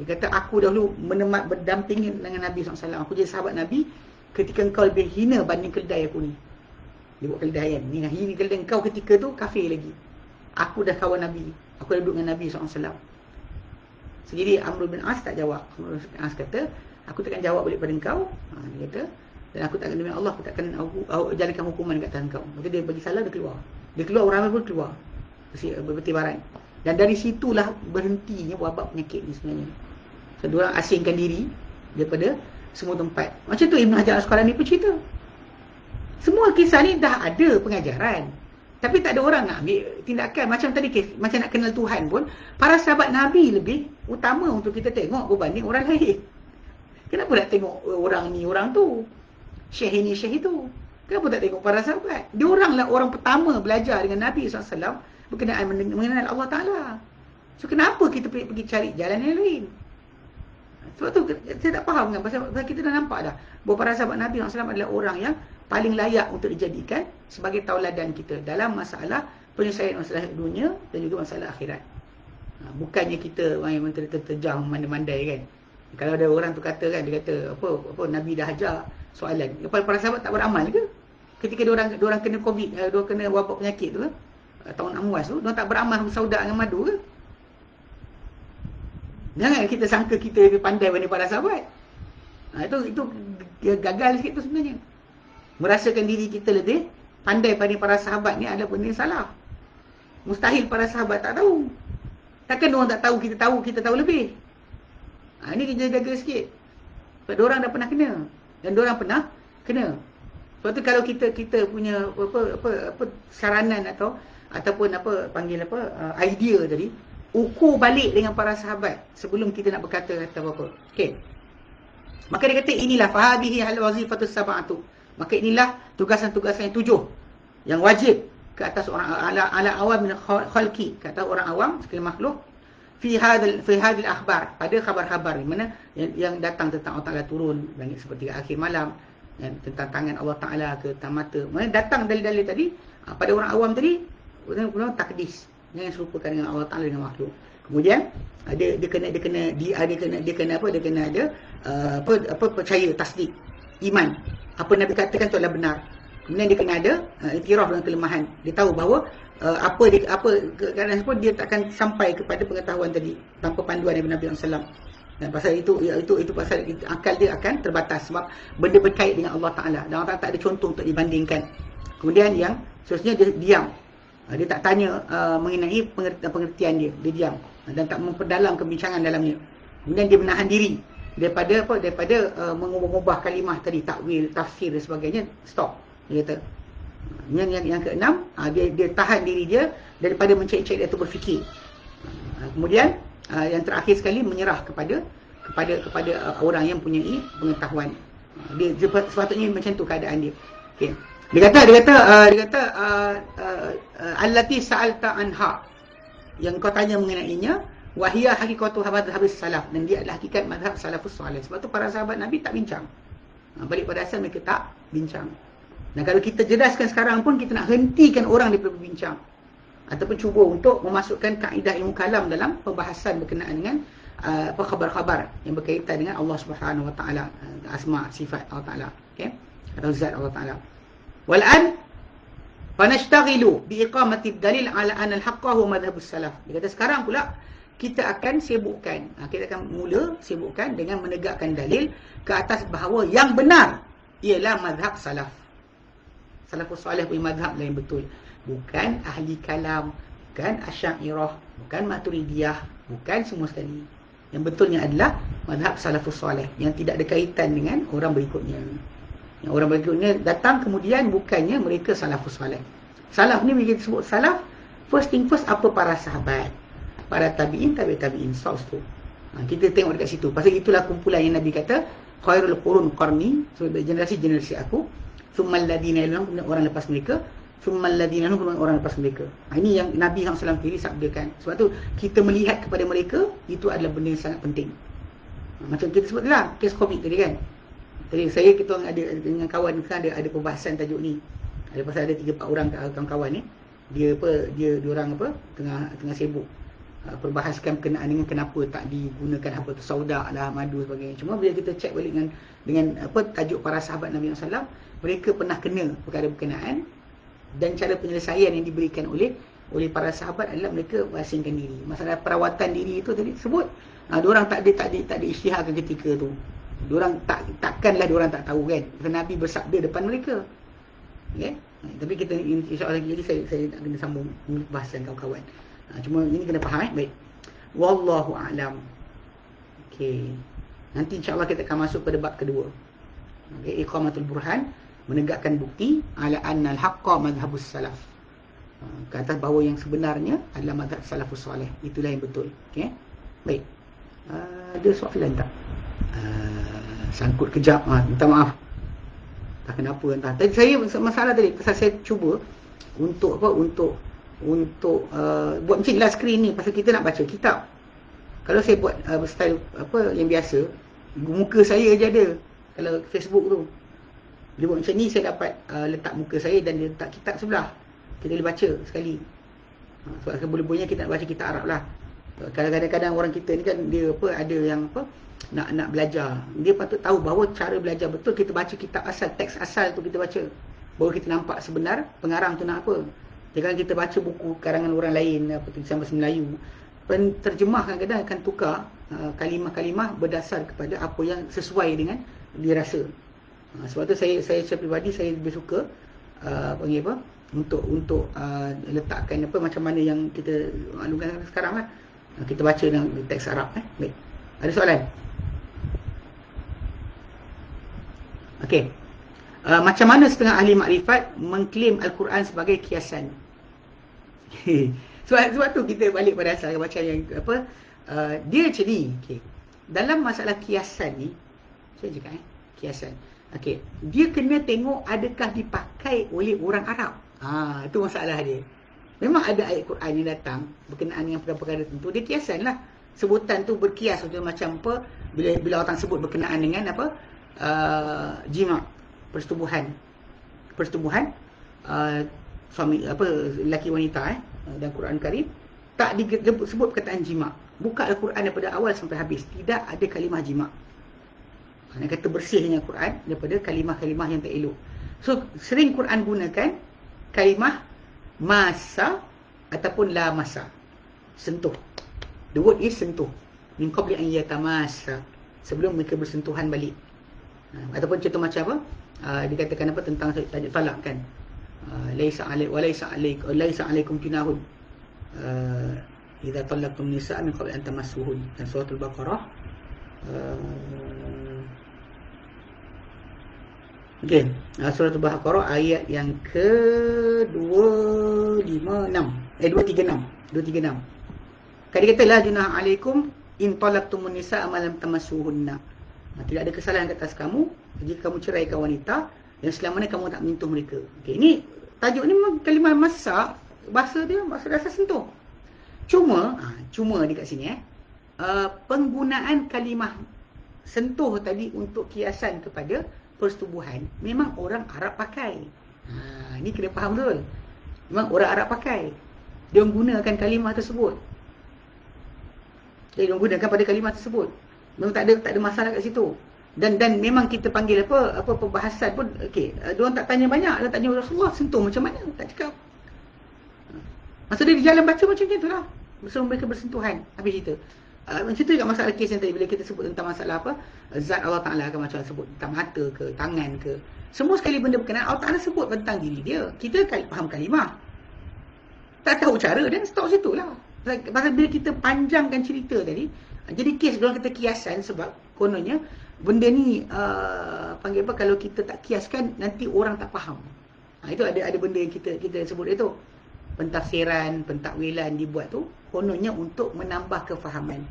Dia kata aku dahulu menemat berdampingan dengan Nabi SAW. Aku jadi sahabat Nabi ketika engkau lebih hina banding keledai aku ni. Dia buat keledai kan. Ni hina keledai kau ketika tu kafir lagi. Aku dah kawan Nabi. Aku dah duduk dengan Nabi SAW. So, jadi Amr bin As tak jawab. Amr bin As kata, aku takkan jawab balik pada engkau. Ha, dia kata, dan aku takkan demi Allah, aku takkan aku, aku jalankan hukuman dekat tangan kau. Maka dia bagi salah, dia keluar. Dia keluar, orang ramai pun keluar. Bertibaran. Dan dari situlah berhentinya wabak penyakit ni sebenarnya. So, orang asingkan diri daripada semua tempat. Macam tu Ibn Hajar Al-Asqalani pun cerita. Semua kisah ni dah ada pengajaran. Tapi tak ada orang nak ambil tindakan macam tadi kes, macam nak kenal Tuhan pun para sahabat Nabi lebih utama untuk kita tengok berbanding orang lain. Kenapa nak tengok orang ni orang tu? Syekh ini syekh itu. Kenapa tak tengok para sahabat? Dia oranglah orang pertama belajar dengan Nabi SAW berkenaan mengenal Allah Taala. So kenapa kita pergi, pergi cari jalan yang lain? Sebab tu saya tak faham kan pasal kita dah nampak dah bahawa para sahabat Nabi SAW adalah orang yang paling layak untuk dijadikan sebagai tauladan kita dalam masalah penyelesaian masalah dunia dan juga masalah akhirat. Ha, bukannya kita yang menteri terjang mandai-mandai kan. Kalau ada orang tu kata kan dia kata apa apa Nabi dah ajar soalan. Lepas para sahabat tak beramal ke? Ketika dia orang dia orang kena covid, eh, dia orang kena wabak penyakit tu eh, tahun Amwas tu, dia tak beramal sauda dengan madu ke? Jangan kita sangka kita lebih pandai daripada para sahabat. Ha, itu itu gagal sikit tu sebenarnya merasakan diri kita lebih pandai pada para sahabat ni adalah benda yang salah. Mustahil para sahabat tak tahu. Takkan orang tak tahu kita tahu, kita tahu lebih. Ha, ini kita jaga sikit. Sebab orang dah pernah kena. Dan orang pernah kena. Sebab tu kalau kita kita punya apa apa apa saranan atau ataupun apa panggil apa uh, idea tadi ukur balik dengan para sahabat sebelum kita nak berkata kata apa-apa. Okey. Maka dia kata inilah fahabihi hal wazifatus sab'atu. Maka inilah tugasan-tugasan yang tujuh. Yang wajib ke atas orang ala, ala awam min khalqi. Kata orang awam sekalian makhluk. Fi hadal fi hadil akhbar. Pada khabar-khabar di mana yang, yang datang tentang Allah Taala turun langit seperti akhir malam yang tentang tangan Allah Taala ke tentang mata. Mana datang dalil-dalil tadi ah, pada orang awam tadi guna takdis. Jangan serupakan dengan Allah Taala dengan makhluk. Kemudian ada dia kena dia kena dia, dia kena dia kena apa? Dia kena ada uh, apa apa percaya tasdik iman apa Nabi katakan itu adalah benar. Kemudian dia kena ada uh, iktiraf dengan kelemahan. Dia tahu bahawa uh, apa dia apa keadaan pun dia takkan sampai kepada pengetahuan tadi tanpa panduan dari Nabi SAW. Dan pasal itu ya, itu itu pasal itu, akal dia akan terbatas sebab benda berkait dengan Allah Taala. Dan orang tak ada contoh untuk dibandingkan. Kemudian yang seterusnya dia diam. Uh, dia tak tanya uh, mengenai pengertian dia. Dia diam dan tak memperdalam kebincangan dalamnya. Kemudian dia menahan diri daripada apa? Daripada uh, mengubah-ubah kalimah tadi takwil tafsir dan sebagainya stop. Dia kata yang yang, yang keenam uh, dia dia tahan diri dia daripada mencari-cari atau berfikir. Uh, kemudian uh, yang terakhir sekali menyerah kepada kepada kepada uh, orang yang punya pengetahuan. Uh, dia sepatutnya macam tu keadaan dia. Okey. Dia kata dia kata uh, dia kata uh, uh, uh, allati sa'alta anha. Yang kau tanya mengenainya wahia hakikatu habis salaf dan dia adalah hakikat mazhab salafus salih. Sebab tu para sahabat nabi tak bincang. Ha, balik pada asal mereka tak bincang. Dan kalau kita jelaskan sekarang pun kita nak hentikan orang daripada berbincang. Ataupun cuba untuk memasukkan kaedah ilmu kalam dalam pembahasan berkenaan dengan uh, apa khabar-khabar yang berkaitan dengan Allah Subhanahu Wa Taala uh, asma sifat Allah Taala okey atau zat Allah Taala. Wal an Fanashtaghilu biiqamati dalil ala anna al-haqqa huwa madhhabus salaf. Dia kata sekarang pula kita akan sibukkan. Ha, kita akan mula sibukkan dengan menegakkan dalil ke atas bahawa yang benar ialah madhab salaf. Salafus salih punya madhab lain betul. Bukan ahli kalam, bukan asy'ariyah, bukan maturidiyah, bukan semua sekali. Yang betulnya adalah madhab salafus salih yang tidak ada kaitan dengan orang berikutnya. Yang orang berikutnya datang kemudian bukannya mereka salafus salih. Salaf ni bila kita sebut salaf, first thing first apa para sahabat? Para tabi'in, tabi' tabi'in, source tu. Ha, kita tengok dekat situ. Pasal itulah kumpulan yang Nabi kata, khairul qurun qarni, so generasi-generasi aku, summal ladina ilham, orang lepas mereka, summal ladina ilham, orang lepas mereka. Ha, ini yang Nabi SAW kiri sabdakan. Sebab tu, kita melihat kepada mereka, itu adalah benda yang sangat penting. Ha, macam kita sebut lah, kes COVID tadi kan. Jadi saya kita ada dengan kawan kita ada ada perbahasan tajuk ni. Ada pasal ada 3 4 orang kawan-kawan ni. Dia apa dia dia orang apa tengah tengah sibuk perbahaskan berkenaan dengan kenapa tak digunakan apa tu sauda lah madu sebagainya. Cuma bila kita cek balik dengan dengan apa tajuk para sahabat Nabi sallallahu mereka pernah kena perkara berkenaan dan cara penyelesaian yang diberikan oleh oleh para sahabat adalah mereka asingkan diri. Masalah perawatan diri itu tadi sebut, uh, dia orang tak ada tak ada tak ada isytiharkan ketika tu. Diorang tak takkanlah diorang tak tahu kan. Nabi bersabda depan mereka. Okay? Tapi kita insya-Allah lagi saya saya nak kena sambung bahasan kawan-kawan. Ha, cuma ini kena faham eh. Baik. Wallahu a'lam. Okey. Nanti insya-Allah kita akan masuk pada bab kedua. Okey, iqamatul burhan menegakkan bukti ala annal haqqa madhhabus salaf. Ha, kata bahawa yang sebenarnya adalah madhab salafus soleh. Itulah yang betul. Okey. Baik. Uh, ada soalan tak? Uh, sangkut kejap ha, minta maaf tak kenapa entah tadi saya masalah tadi pasal saya cuba untuk apa untuk untuk uh, buat macam last screen ni pasal kita nak baca kitab. Kalau saya buat uh, style apa yang biasa muka saya je ada. Kalau Facebook tu. Dia buat macam ni saya dapat uh, letak muka saya dan dia letak kitab sebelah. Kita boleh baca sekali. Uh, sebab boleh-bolehnya kita nak baca kitab Arab lah. Kadang-kadang orang kita ni kan dia apa ada yang apa nak nak belajar. Dia patut tahu bahawa cara belajar betul kita baca kitab asal teks asal tu kita baca. Baru kita nampak sebenar pengarang tu nak apa jangan kita baca buku karangan orang lain apa tulisan bahasa Melayu penterjemah kadang-kadang akan tukar uh, kalimah-kalimah berdasar kepada apa yang sesuai dengan dia rasa. Uh, sebab tu saya saya secara peribadi saya lebih suka uh, panggil apa untuk untuk uh, letakkan apa macam mana yang kita maklumkan sekarang lah. Uh, kita baca dengan teks Arab eh. Baik. Ada soalan? Okey. Uh, macam mana setengah ahli makrifat mengklaim Al-Quran sebagai kiasan? sebab, sebab tu kita balik pada asal macam yang apa uh, dia ni. Okay. Dalam masalah kiasan ni, saya cakap eh, kiasan. Okey, dia kena tengok adakah dipakai oleh orang Arab. Ha, itu masalah dia. Memang ada ayat Quran yang datang berkenaan dengan perkara-perkara tertentu, dia kiasan lah. Sebutan tu berkias macam apa bila bila orang sebut berkenaan dengan apa uh, jima persetubuhan. Persetubuhan uh, suami apa lelaki wanita eh dalam Quran Karim tak disebut perkataan jima buka al-Quran daripada awal sampai habis. Tidak ada kalimah jima Ini kata bersihnya Quran daripada kalimah-kalimah yang tak elok. So sering Quran gunakan kalimah masa ataupun la masa. Sentuh. The word is sentuh. Min qabli an yatamassa sebelum mereka bersentuhan balik. Ha, ataupun contoh macam apa? Uh, dikatakan apa tentang tajuk talak kan? Uh, laisa alaik wa laisa alaik laisa alaikum junahun. Uh, idza talaqtum nisaa min qabli an tamassuhun. Dan surah al-Baqarah Uh, Okey, uh, surah Al-Baqarah ayat yang ke-256. Eh 236. 236. Kali kata la junah alaikum in talaqtumun nisa amalam tamassuhunna. Tidak ada kesalahan atas kamu jika kamu ceraikan wanita yang selama ni kamu tak menyentuh mereka. Okey, ini tajuk ni memang kalimah masak, bahasa dia bahasa dasar sentuh. Cuma, ha, cuma dekat sini eh. Uh, penggunaan kalimah sentuh tadi untuk kiasan kepada persetubuhan memang orang Arab pakai. Ha, ini kena faham betul. Memang orang Arab pakai. Dia menggunakan kalimah tersebut. Dia menggunakan pada kalimah tersebut. Memang tak ada tak ada masalah kat situ. Dan dan memang kita panggil apa apa perbahasan pun okey. Uh, dia orang tak tanya banyak, dia tanya Rasulullah sentuh macam mana? Tak cakap. Ha. Masa dia di jalan baca macam tu lah bersama mereka bersentuhan habis cerita uh, macam tu juga masalah kes yang tadi bila kita sebut tentang masalah apa zat Allah Ta'ala akan macam sebut tentang mata ke tangan ke semua sekali benda berkenaan Allah Ta'ala sebut tentang diri dia kita kali faham kalimah tak tahu cara dan stop situ lah pasal bila kita panjangkan cerita tadi jadi kes orang kata kiasan sebab kononnya benda ni uh, panggil apa kalau kita tak kiaskan nanti orang tak faham ha, itu ada ada benda yang kita kita sebut itu pentafsiran, pentakwilan dibuat tu kononnya untuk menambah kefahaman.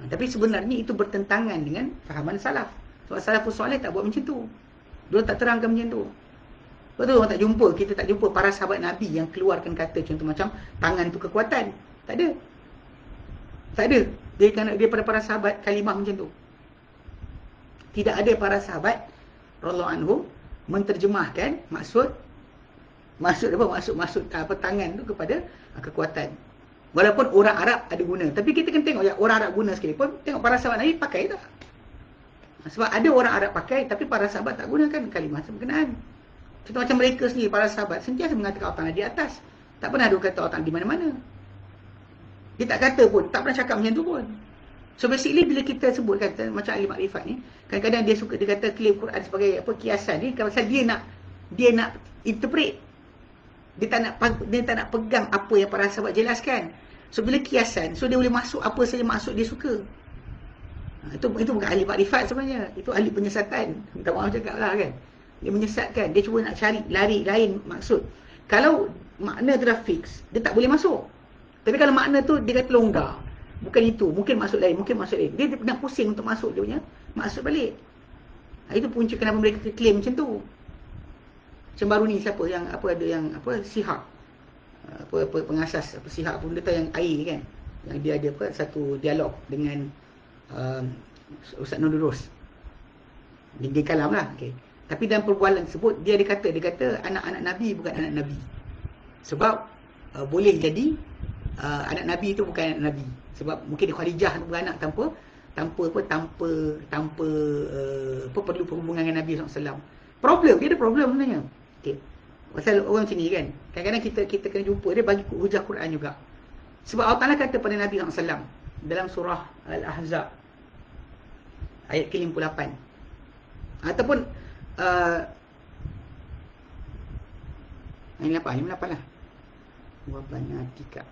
Ha, tapi sebenarnya itu bertentangan dengan fahaman salaf. Sebab salafus soleh tak buat macam tu. Dia tak terangkan macam tu. Betul orang tak jumpa, kita tak jumpa para sahabat Nabi yang keluarkan kata contoh macam tangan tu kekuatan. Tak ada. Tak ada. Dia kan dia pada para sahabat kalimah macam tu. Tidak ada para sahabat radhiyallahu anhu menterjemahkan maksud Maksud apa? Maksud maksud apa tangan tu kepada uh, kekuatan. Walaupun orang Arab ada guna, tapi kita kena tengok ya orang Arab guna sekali pun tengok para sahabat Nabi pakai tak? Sebab ada orang Arab pakai tapi para sahabat tak gunakan kalimah berkenaan. Contoh macam mereka sendiri para sahabat sentiasa mengatakan Allah di atas. Tak pernah ada kata Allah di mana-mana. Dia tak kata pun, tak pernah cakap macam tu pun. So basically bila kita sebut kata macam ahli makrifat ni, kadang-kadang dia suka dia kata klaim Quran sebagai apa kiasan ni pasal dia nak dia nak interpret dia tak nak dia tak nak pegang apa yang para sahabat jelaskan. So bila kiasan, so dia boleh masuk apa saja maksud dia suka. Ha, itu itu bukan ahli makrifat sebenarnya. Itu ahli penyesatan. Minta maaf cakaplah kan. Dia menyesatkan, dia cuba nak cari lari lain maksud. Kalau makna tu dah fix, dia tak boleh masuk. Tapi kalau makna tu dia kata longgar. Bukan itu, mungkin maksud lain, mungkin maksud lain. Dia, pernah pusing untuk masuk dia punya maksud balik. Ha, itu punca kenapa mereka claim macam tu. Macam baru ni siapa yang apa ada yang apa sihak apa apa pengasas apa sihak pun dia yang air kan yang dia ada apa satu dialog dengan uh, Ustaz Nurus dia, dia kalam lah okay. tapi dalam perbualan tersebut dia ada kata dia kata anak-anak Nabi bukan anak Nabi sebab uh, boleh jadi uh, anak Nabi itu bukan anak Nabi sebab mungkin Khadijah beranak tanpa tanpa apa tanpa tanpa uh, apa perlu perhubungan dengan Nabi SAW problem dia ada problem sebenarnya Okay. Pasal orang macam ni kan. Kadang-kadang kita kita kena jumpa dia bagi hujah Quran juga. Sebab Allah Ta'ala kata pada Nabi SAW dalam surah Al-Ahzab ayat ke-58 ataupun uh, ini apa? Ini apa lah? Wabana tiga.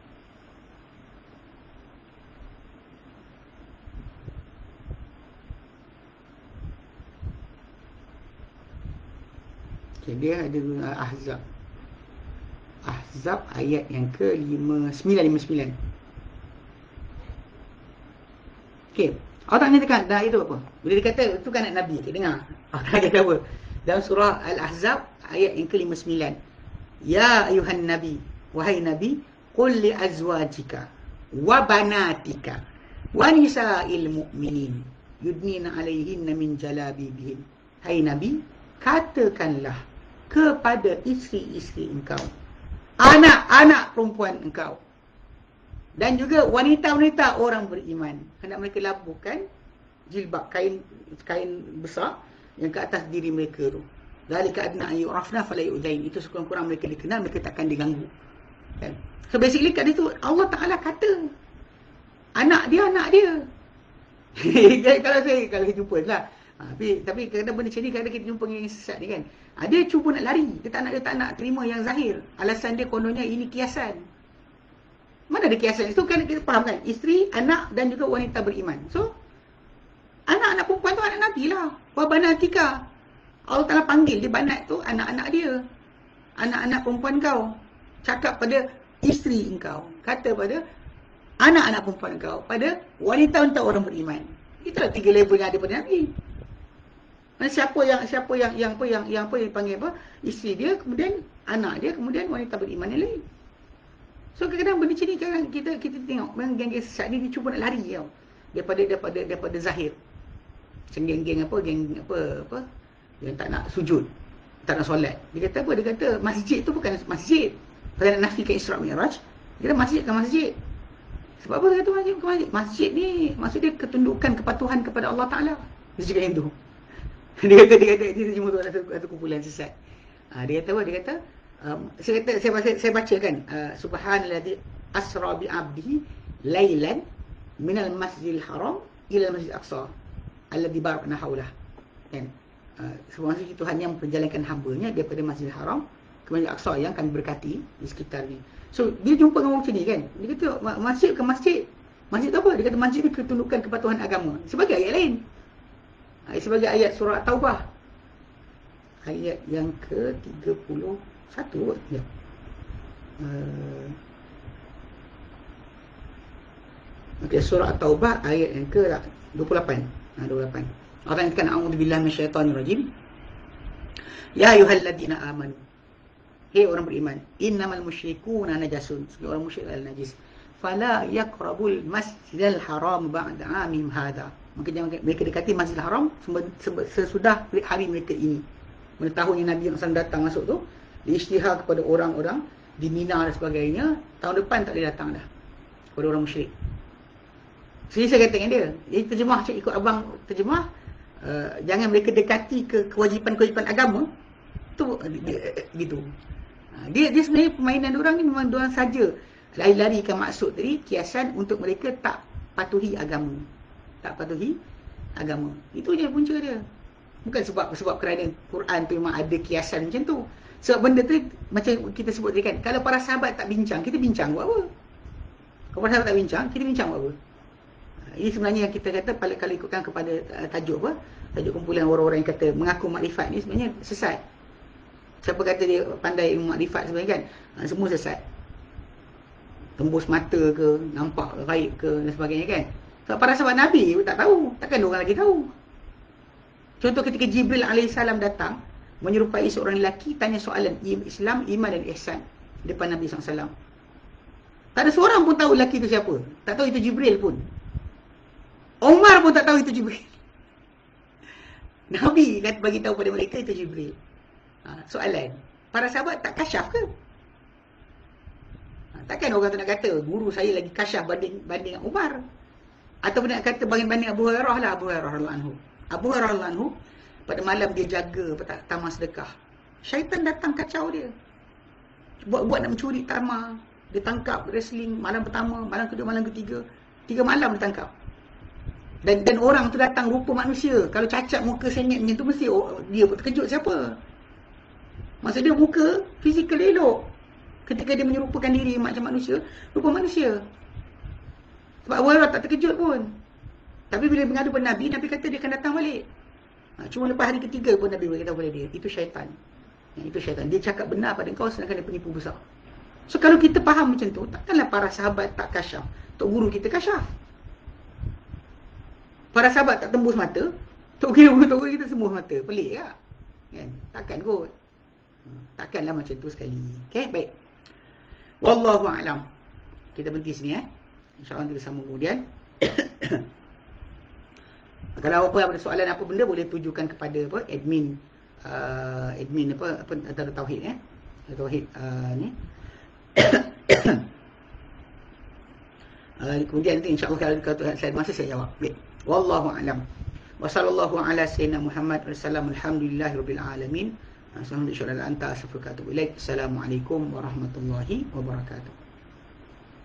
Okay, dia ada uh, Ahzab. Ahzab ayat yang ke-5959. Okey. Allah tak nyatakan dah itu apa? Bila dia kata itu kan anak Nabi. Okay, dengar. Allah kata apa? Dalam surah Al-Ahzab ayat yang ke-59. Ya ayuhan Nabi. Wahai Nabi. Qul li azwajika. Wa banatika. Wa nisa'il mu'minin. Yudnina alaihinna min jalabibihin. Hai Nabi. Katakanlah kepada isteri-isteri engkau. Anak-anak perempuan engkau. Dan juga wanita-wanita orang beriman. Hendak mereka labuhkan jilbab kain kain besar yang ke atas diri mereka tu. Dalika adna yu'rafna fala yu'zain. Itu sekurang-kurang mereka dikenal, mereka takkan diganggu. Kan? So basically kat itu Allah Taala kata anak dia anak dia. kalau saya kalau kita jumpa lah Ha, tapi tapi kadang-kadang benda macam ni kadang kita jumpa yang sesat ni kan. Ha, dia cuba nak lari. Dia tak nak dia tak nak terima yang zahir. Alasan dia kononnya ini kiasan. Mana ada kiasan? Itu kan kita faham kan? Isteri, anak dan juga wanita beriman. So lah. Wa banatika. Allah Ta'ala panggil dia banat tu anak-anak dia. Anak-anak perempuan kau. Cakap pada isteri engkau. Kata pada anak-anak perempuan kau. Pada wanita-wanita orang beriman. Itulah tiga level yang ada pada Nabi. Dan siapa yang siapa yang yang apa yang yang apa yang dipanggil apa? Isteri dia, kemudian anak dia, kemudian wanita beriman yang lain. So kadang-kadang benda ni kadang kita kita tengok memang geng-geng sesat ni dia cuba nak lari tau. Daripada daripada daripada zahir. Macam geng-geng apa geng apa apa yang tak nak sujud, tak nak solat. Dia kata apa? Dia kata masjid tu bukan masjid. Pasal nak nafikan Isra Mi'raj, dia kata masjid kan masjid. Sebab apa dia kata masjid bukan masjid? Masjid ni maksud dia ketundukan kepatuhan kepada Allah Taala. Dia cakap itu. Dia kata dia kata dia cuma satu, satu kumpulan sesat. Ha, dia kata apa? Dia kata um, saya kata saya baca saya baca kan uh, subhanallazi asra bi 'abdihi lailan minal masjidil haram ila masjid aqsa alladhi barakna haulah. Kan? Uh, itu Tuhan yang memperjalankan hamba-Nya daripada Masjidil Haram ke Masjid Aqsa yang kami berkati di sekitar ni. So, dia jumpa dengan orang macam ni kan. Dia kata, masjid ke masjid? Masjid tu apa? Dia kata, masjid ni ketundukan kepatuhan agama. Sebagai ayat lain. Sebagai ayat surah Taubah. Ayat yang ke-31. Ya. Uh, okay, surah Taubah ayat yang ke-28. Ha, 28. Allah katakan, A'udzubillah minasyaitanirrajim. Ya ayuhalladzina amanu. Hei orang beriman, innamal musyrikuna najasun. Sebagai orang musyrik adalah najis. Fala yaqrabul masjidal haram ba'da 'amihim hadha. Maka jangan mereka dekati Masjidil Haram sesudah hari mereka ini. Pada tahun yang Nabi SAW datang masuk tu, diisytihar kepada orang-orang di Mina dan sebagainya, tahun depan tak boleh datang dah. Kepada orang musyrik. Jadi saya kata dengan dia, jadi terjemah cik ikut abang terjemah, uh, jangan mereka dekati ke kewajipan-kewajipan agama, tu gitu. Ha, dia dia sebenarnya permainan orang ni memang orang saja lari-larikan maksud tadi kiasan untuk mereka tak patuhi agama. Tak patuhi agama. Itu je punca dia. Bukan sebab sebab kerana Quran tu memang ada kiasan macam tu. Sebab benda tu macam kita sebut tadi kan, kalau para sahabat tak bincang, kita bincang buat apa? Kalau para sahabat tak bincang, kita bincang buat apa? Ha, ini sebenarnya yang kita kata kalau ikutkan kepada uh, tajuk apa? Tajuk kumpulan orang-orang yang kata mengaku makrifat ni sebenarnya sesat. Siapa kata dia pandai ilmu makrifat sebenarnya kan? Ha, semua sesat. Tembus mata ke, nampak raib ke dan sebagainya kan? Sebab para sahabat Nabi tak tahu. Takkan orang lagi tahu. Contoh ketika Jibril AS datang, menyerupai seorang lelaki, tanya soalan Islam, iman dan ihsan. Depan Nabi SAW. Tak ada seorang pun tahu lelaki itu siapa. Tak tahu itu Jibril pun. Umar pun tak tahu itu Jibril. Nabi kata bagi tahu pada mereka itu Jibril. Ha, soalan, para sahabat tak kasyaf ke? Ha, takkan orang tu nak kata, guru saya lagi kasyaf banding banding Umar. Ataupun nak kata banding-banding Abu Hurairah lah, Abu Hurairah anhu. Abu Hurairah anhu, pada malam dia jaga taman sedekah. Syaitan datang kacau dia. Buat-buat nak mencuri tamar. Dia tangkap wrestling malam pertama, malam kedua, malam ketiga. Tiga malam dia tangkap. Dan dan orang tu datang rupa manusia. Kalau cacat muka sengit macam tu mesti oh, dia terkejut siapa? Maksud dia muka fizikal elok. Ketika dia menyerupakan diri macam manusia, rupa manusia. Sebab Abu tak terkejut pun. Tapi bila mengadu pada Nabi, Nabi kata dia akan datang balik. Ha, cuma lepas hari ketiga pun Nabi beritahu kepada dia. Itu syaitan. Ya, itu syaitan. Dia cakap benar pada kau sedangkan dia penipu besar. So kalau kita faham macam tu, takkanlah para sahabat tak kasyaf. Tok guru kita kasyaf. Para sahabat tak tembus mata, tok guru, tok guru kita sembuh mata. Pelik tak? Kan? Takkan kot. Takkanlah macam tu sekali. Okey, baik. Wallahu a'lam. Kita berhenti sini eh. Insya-Allah kita sambung kemudian. Kalau apa ada soalan apa benda boleh tujukan kepada apa admin uh, admin apa apa antara tauhid eh. Tauhid uh, ni. uh, kemudian nanti insya-Allah kalau saya masa saya jawab. Baik. Wallahu a'lam. Wa sallallahu ala sayyidina Muhammad wa sallam alhamdulillahirabbil alamin. Assalamualaikum warahmatullahi wabarakatuh.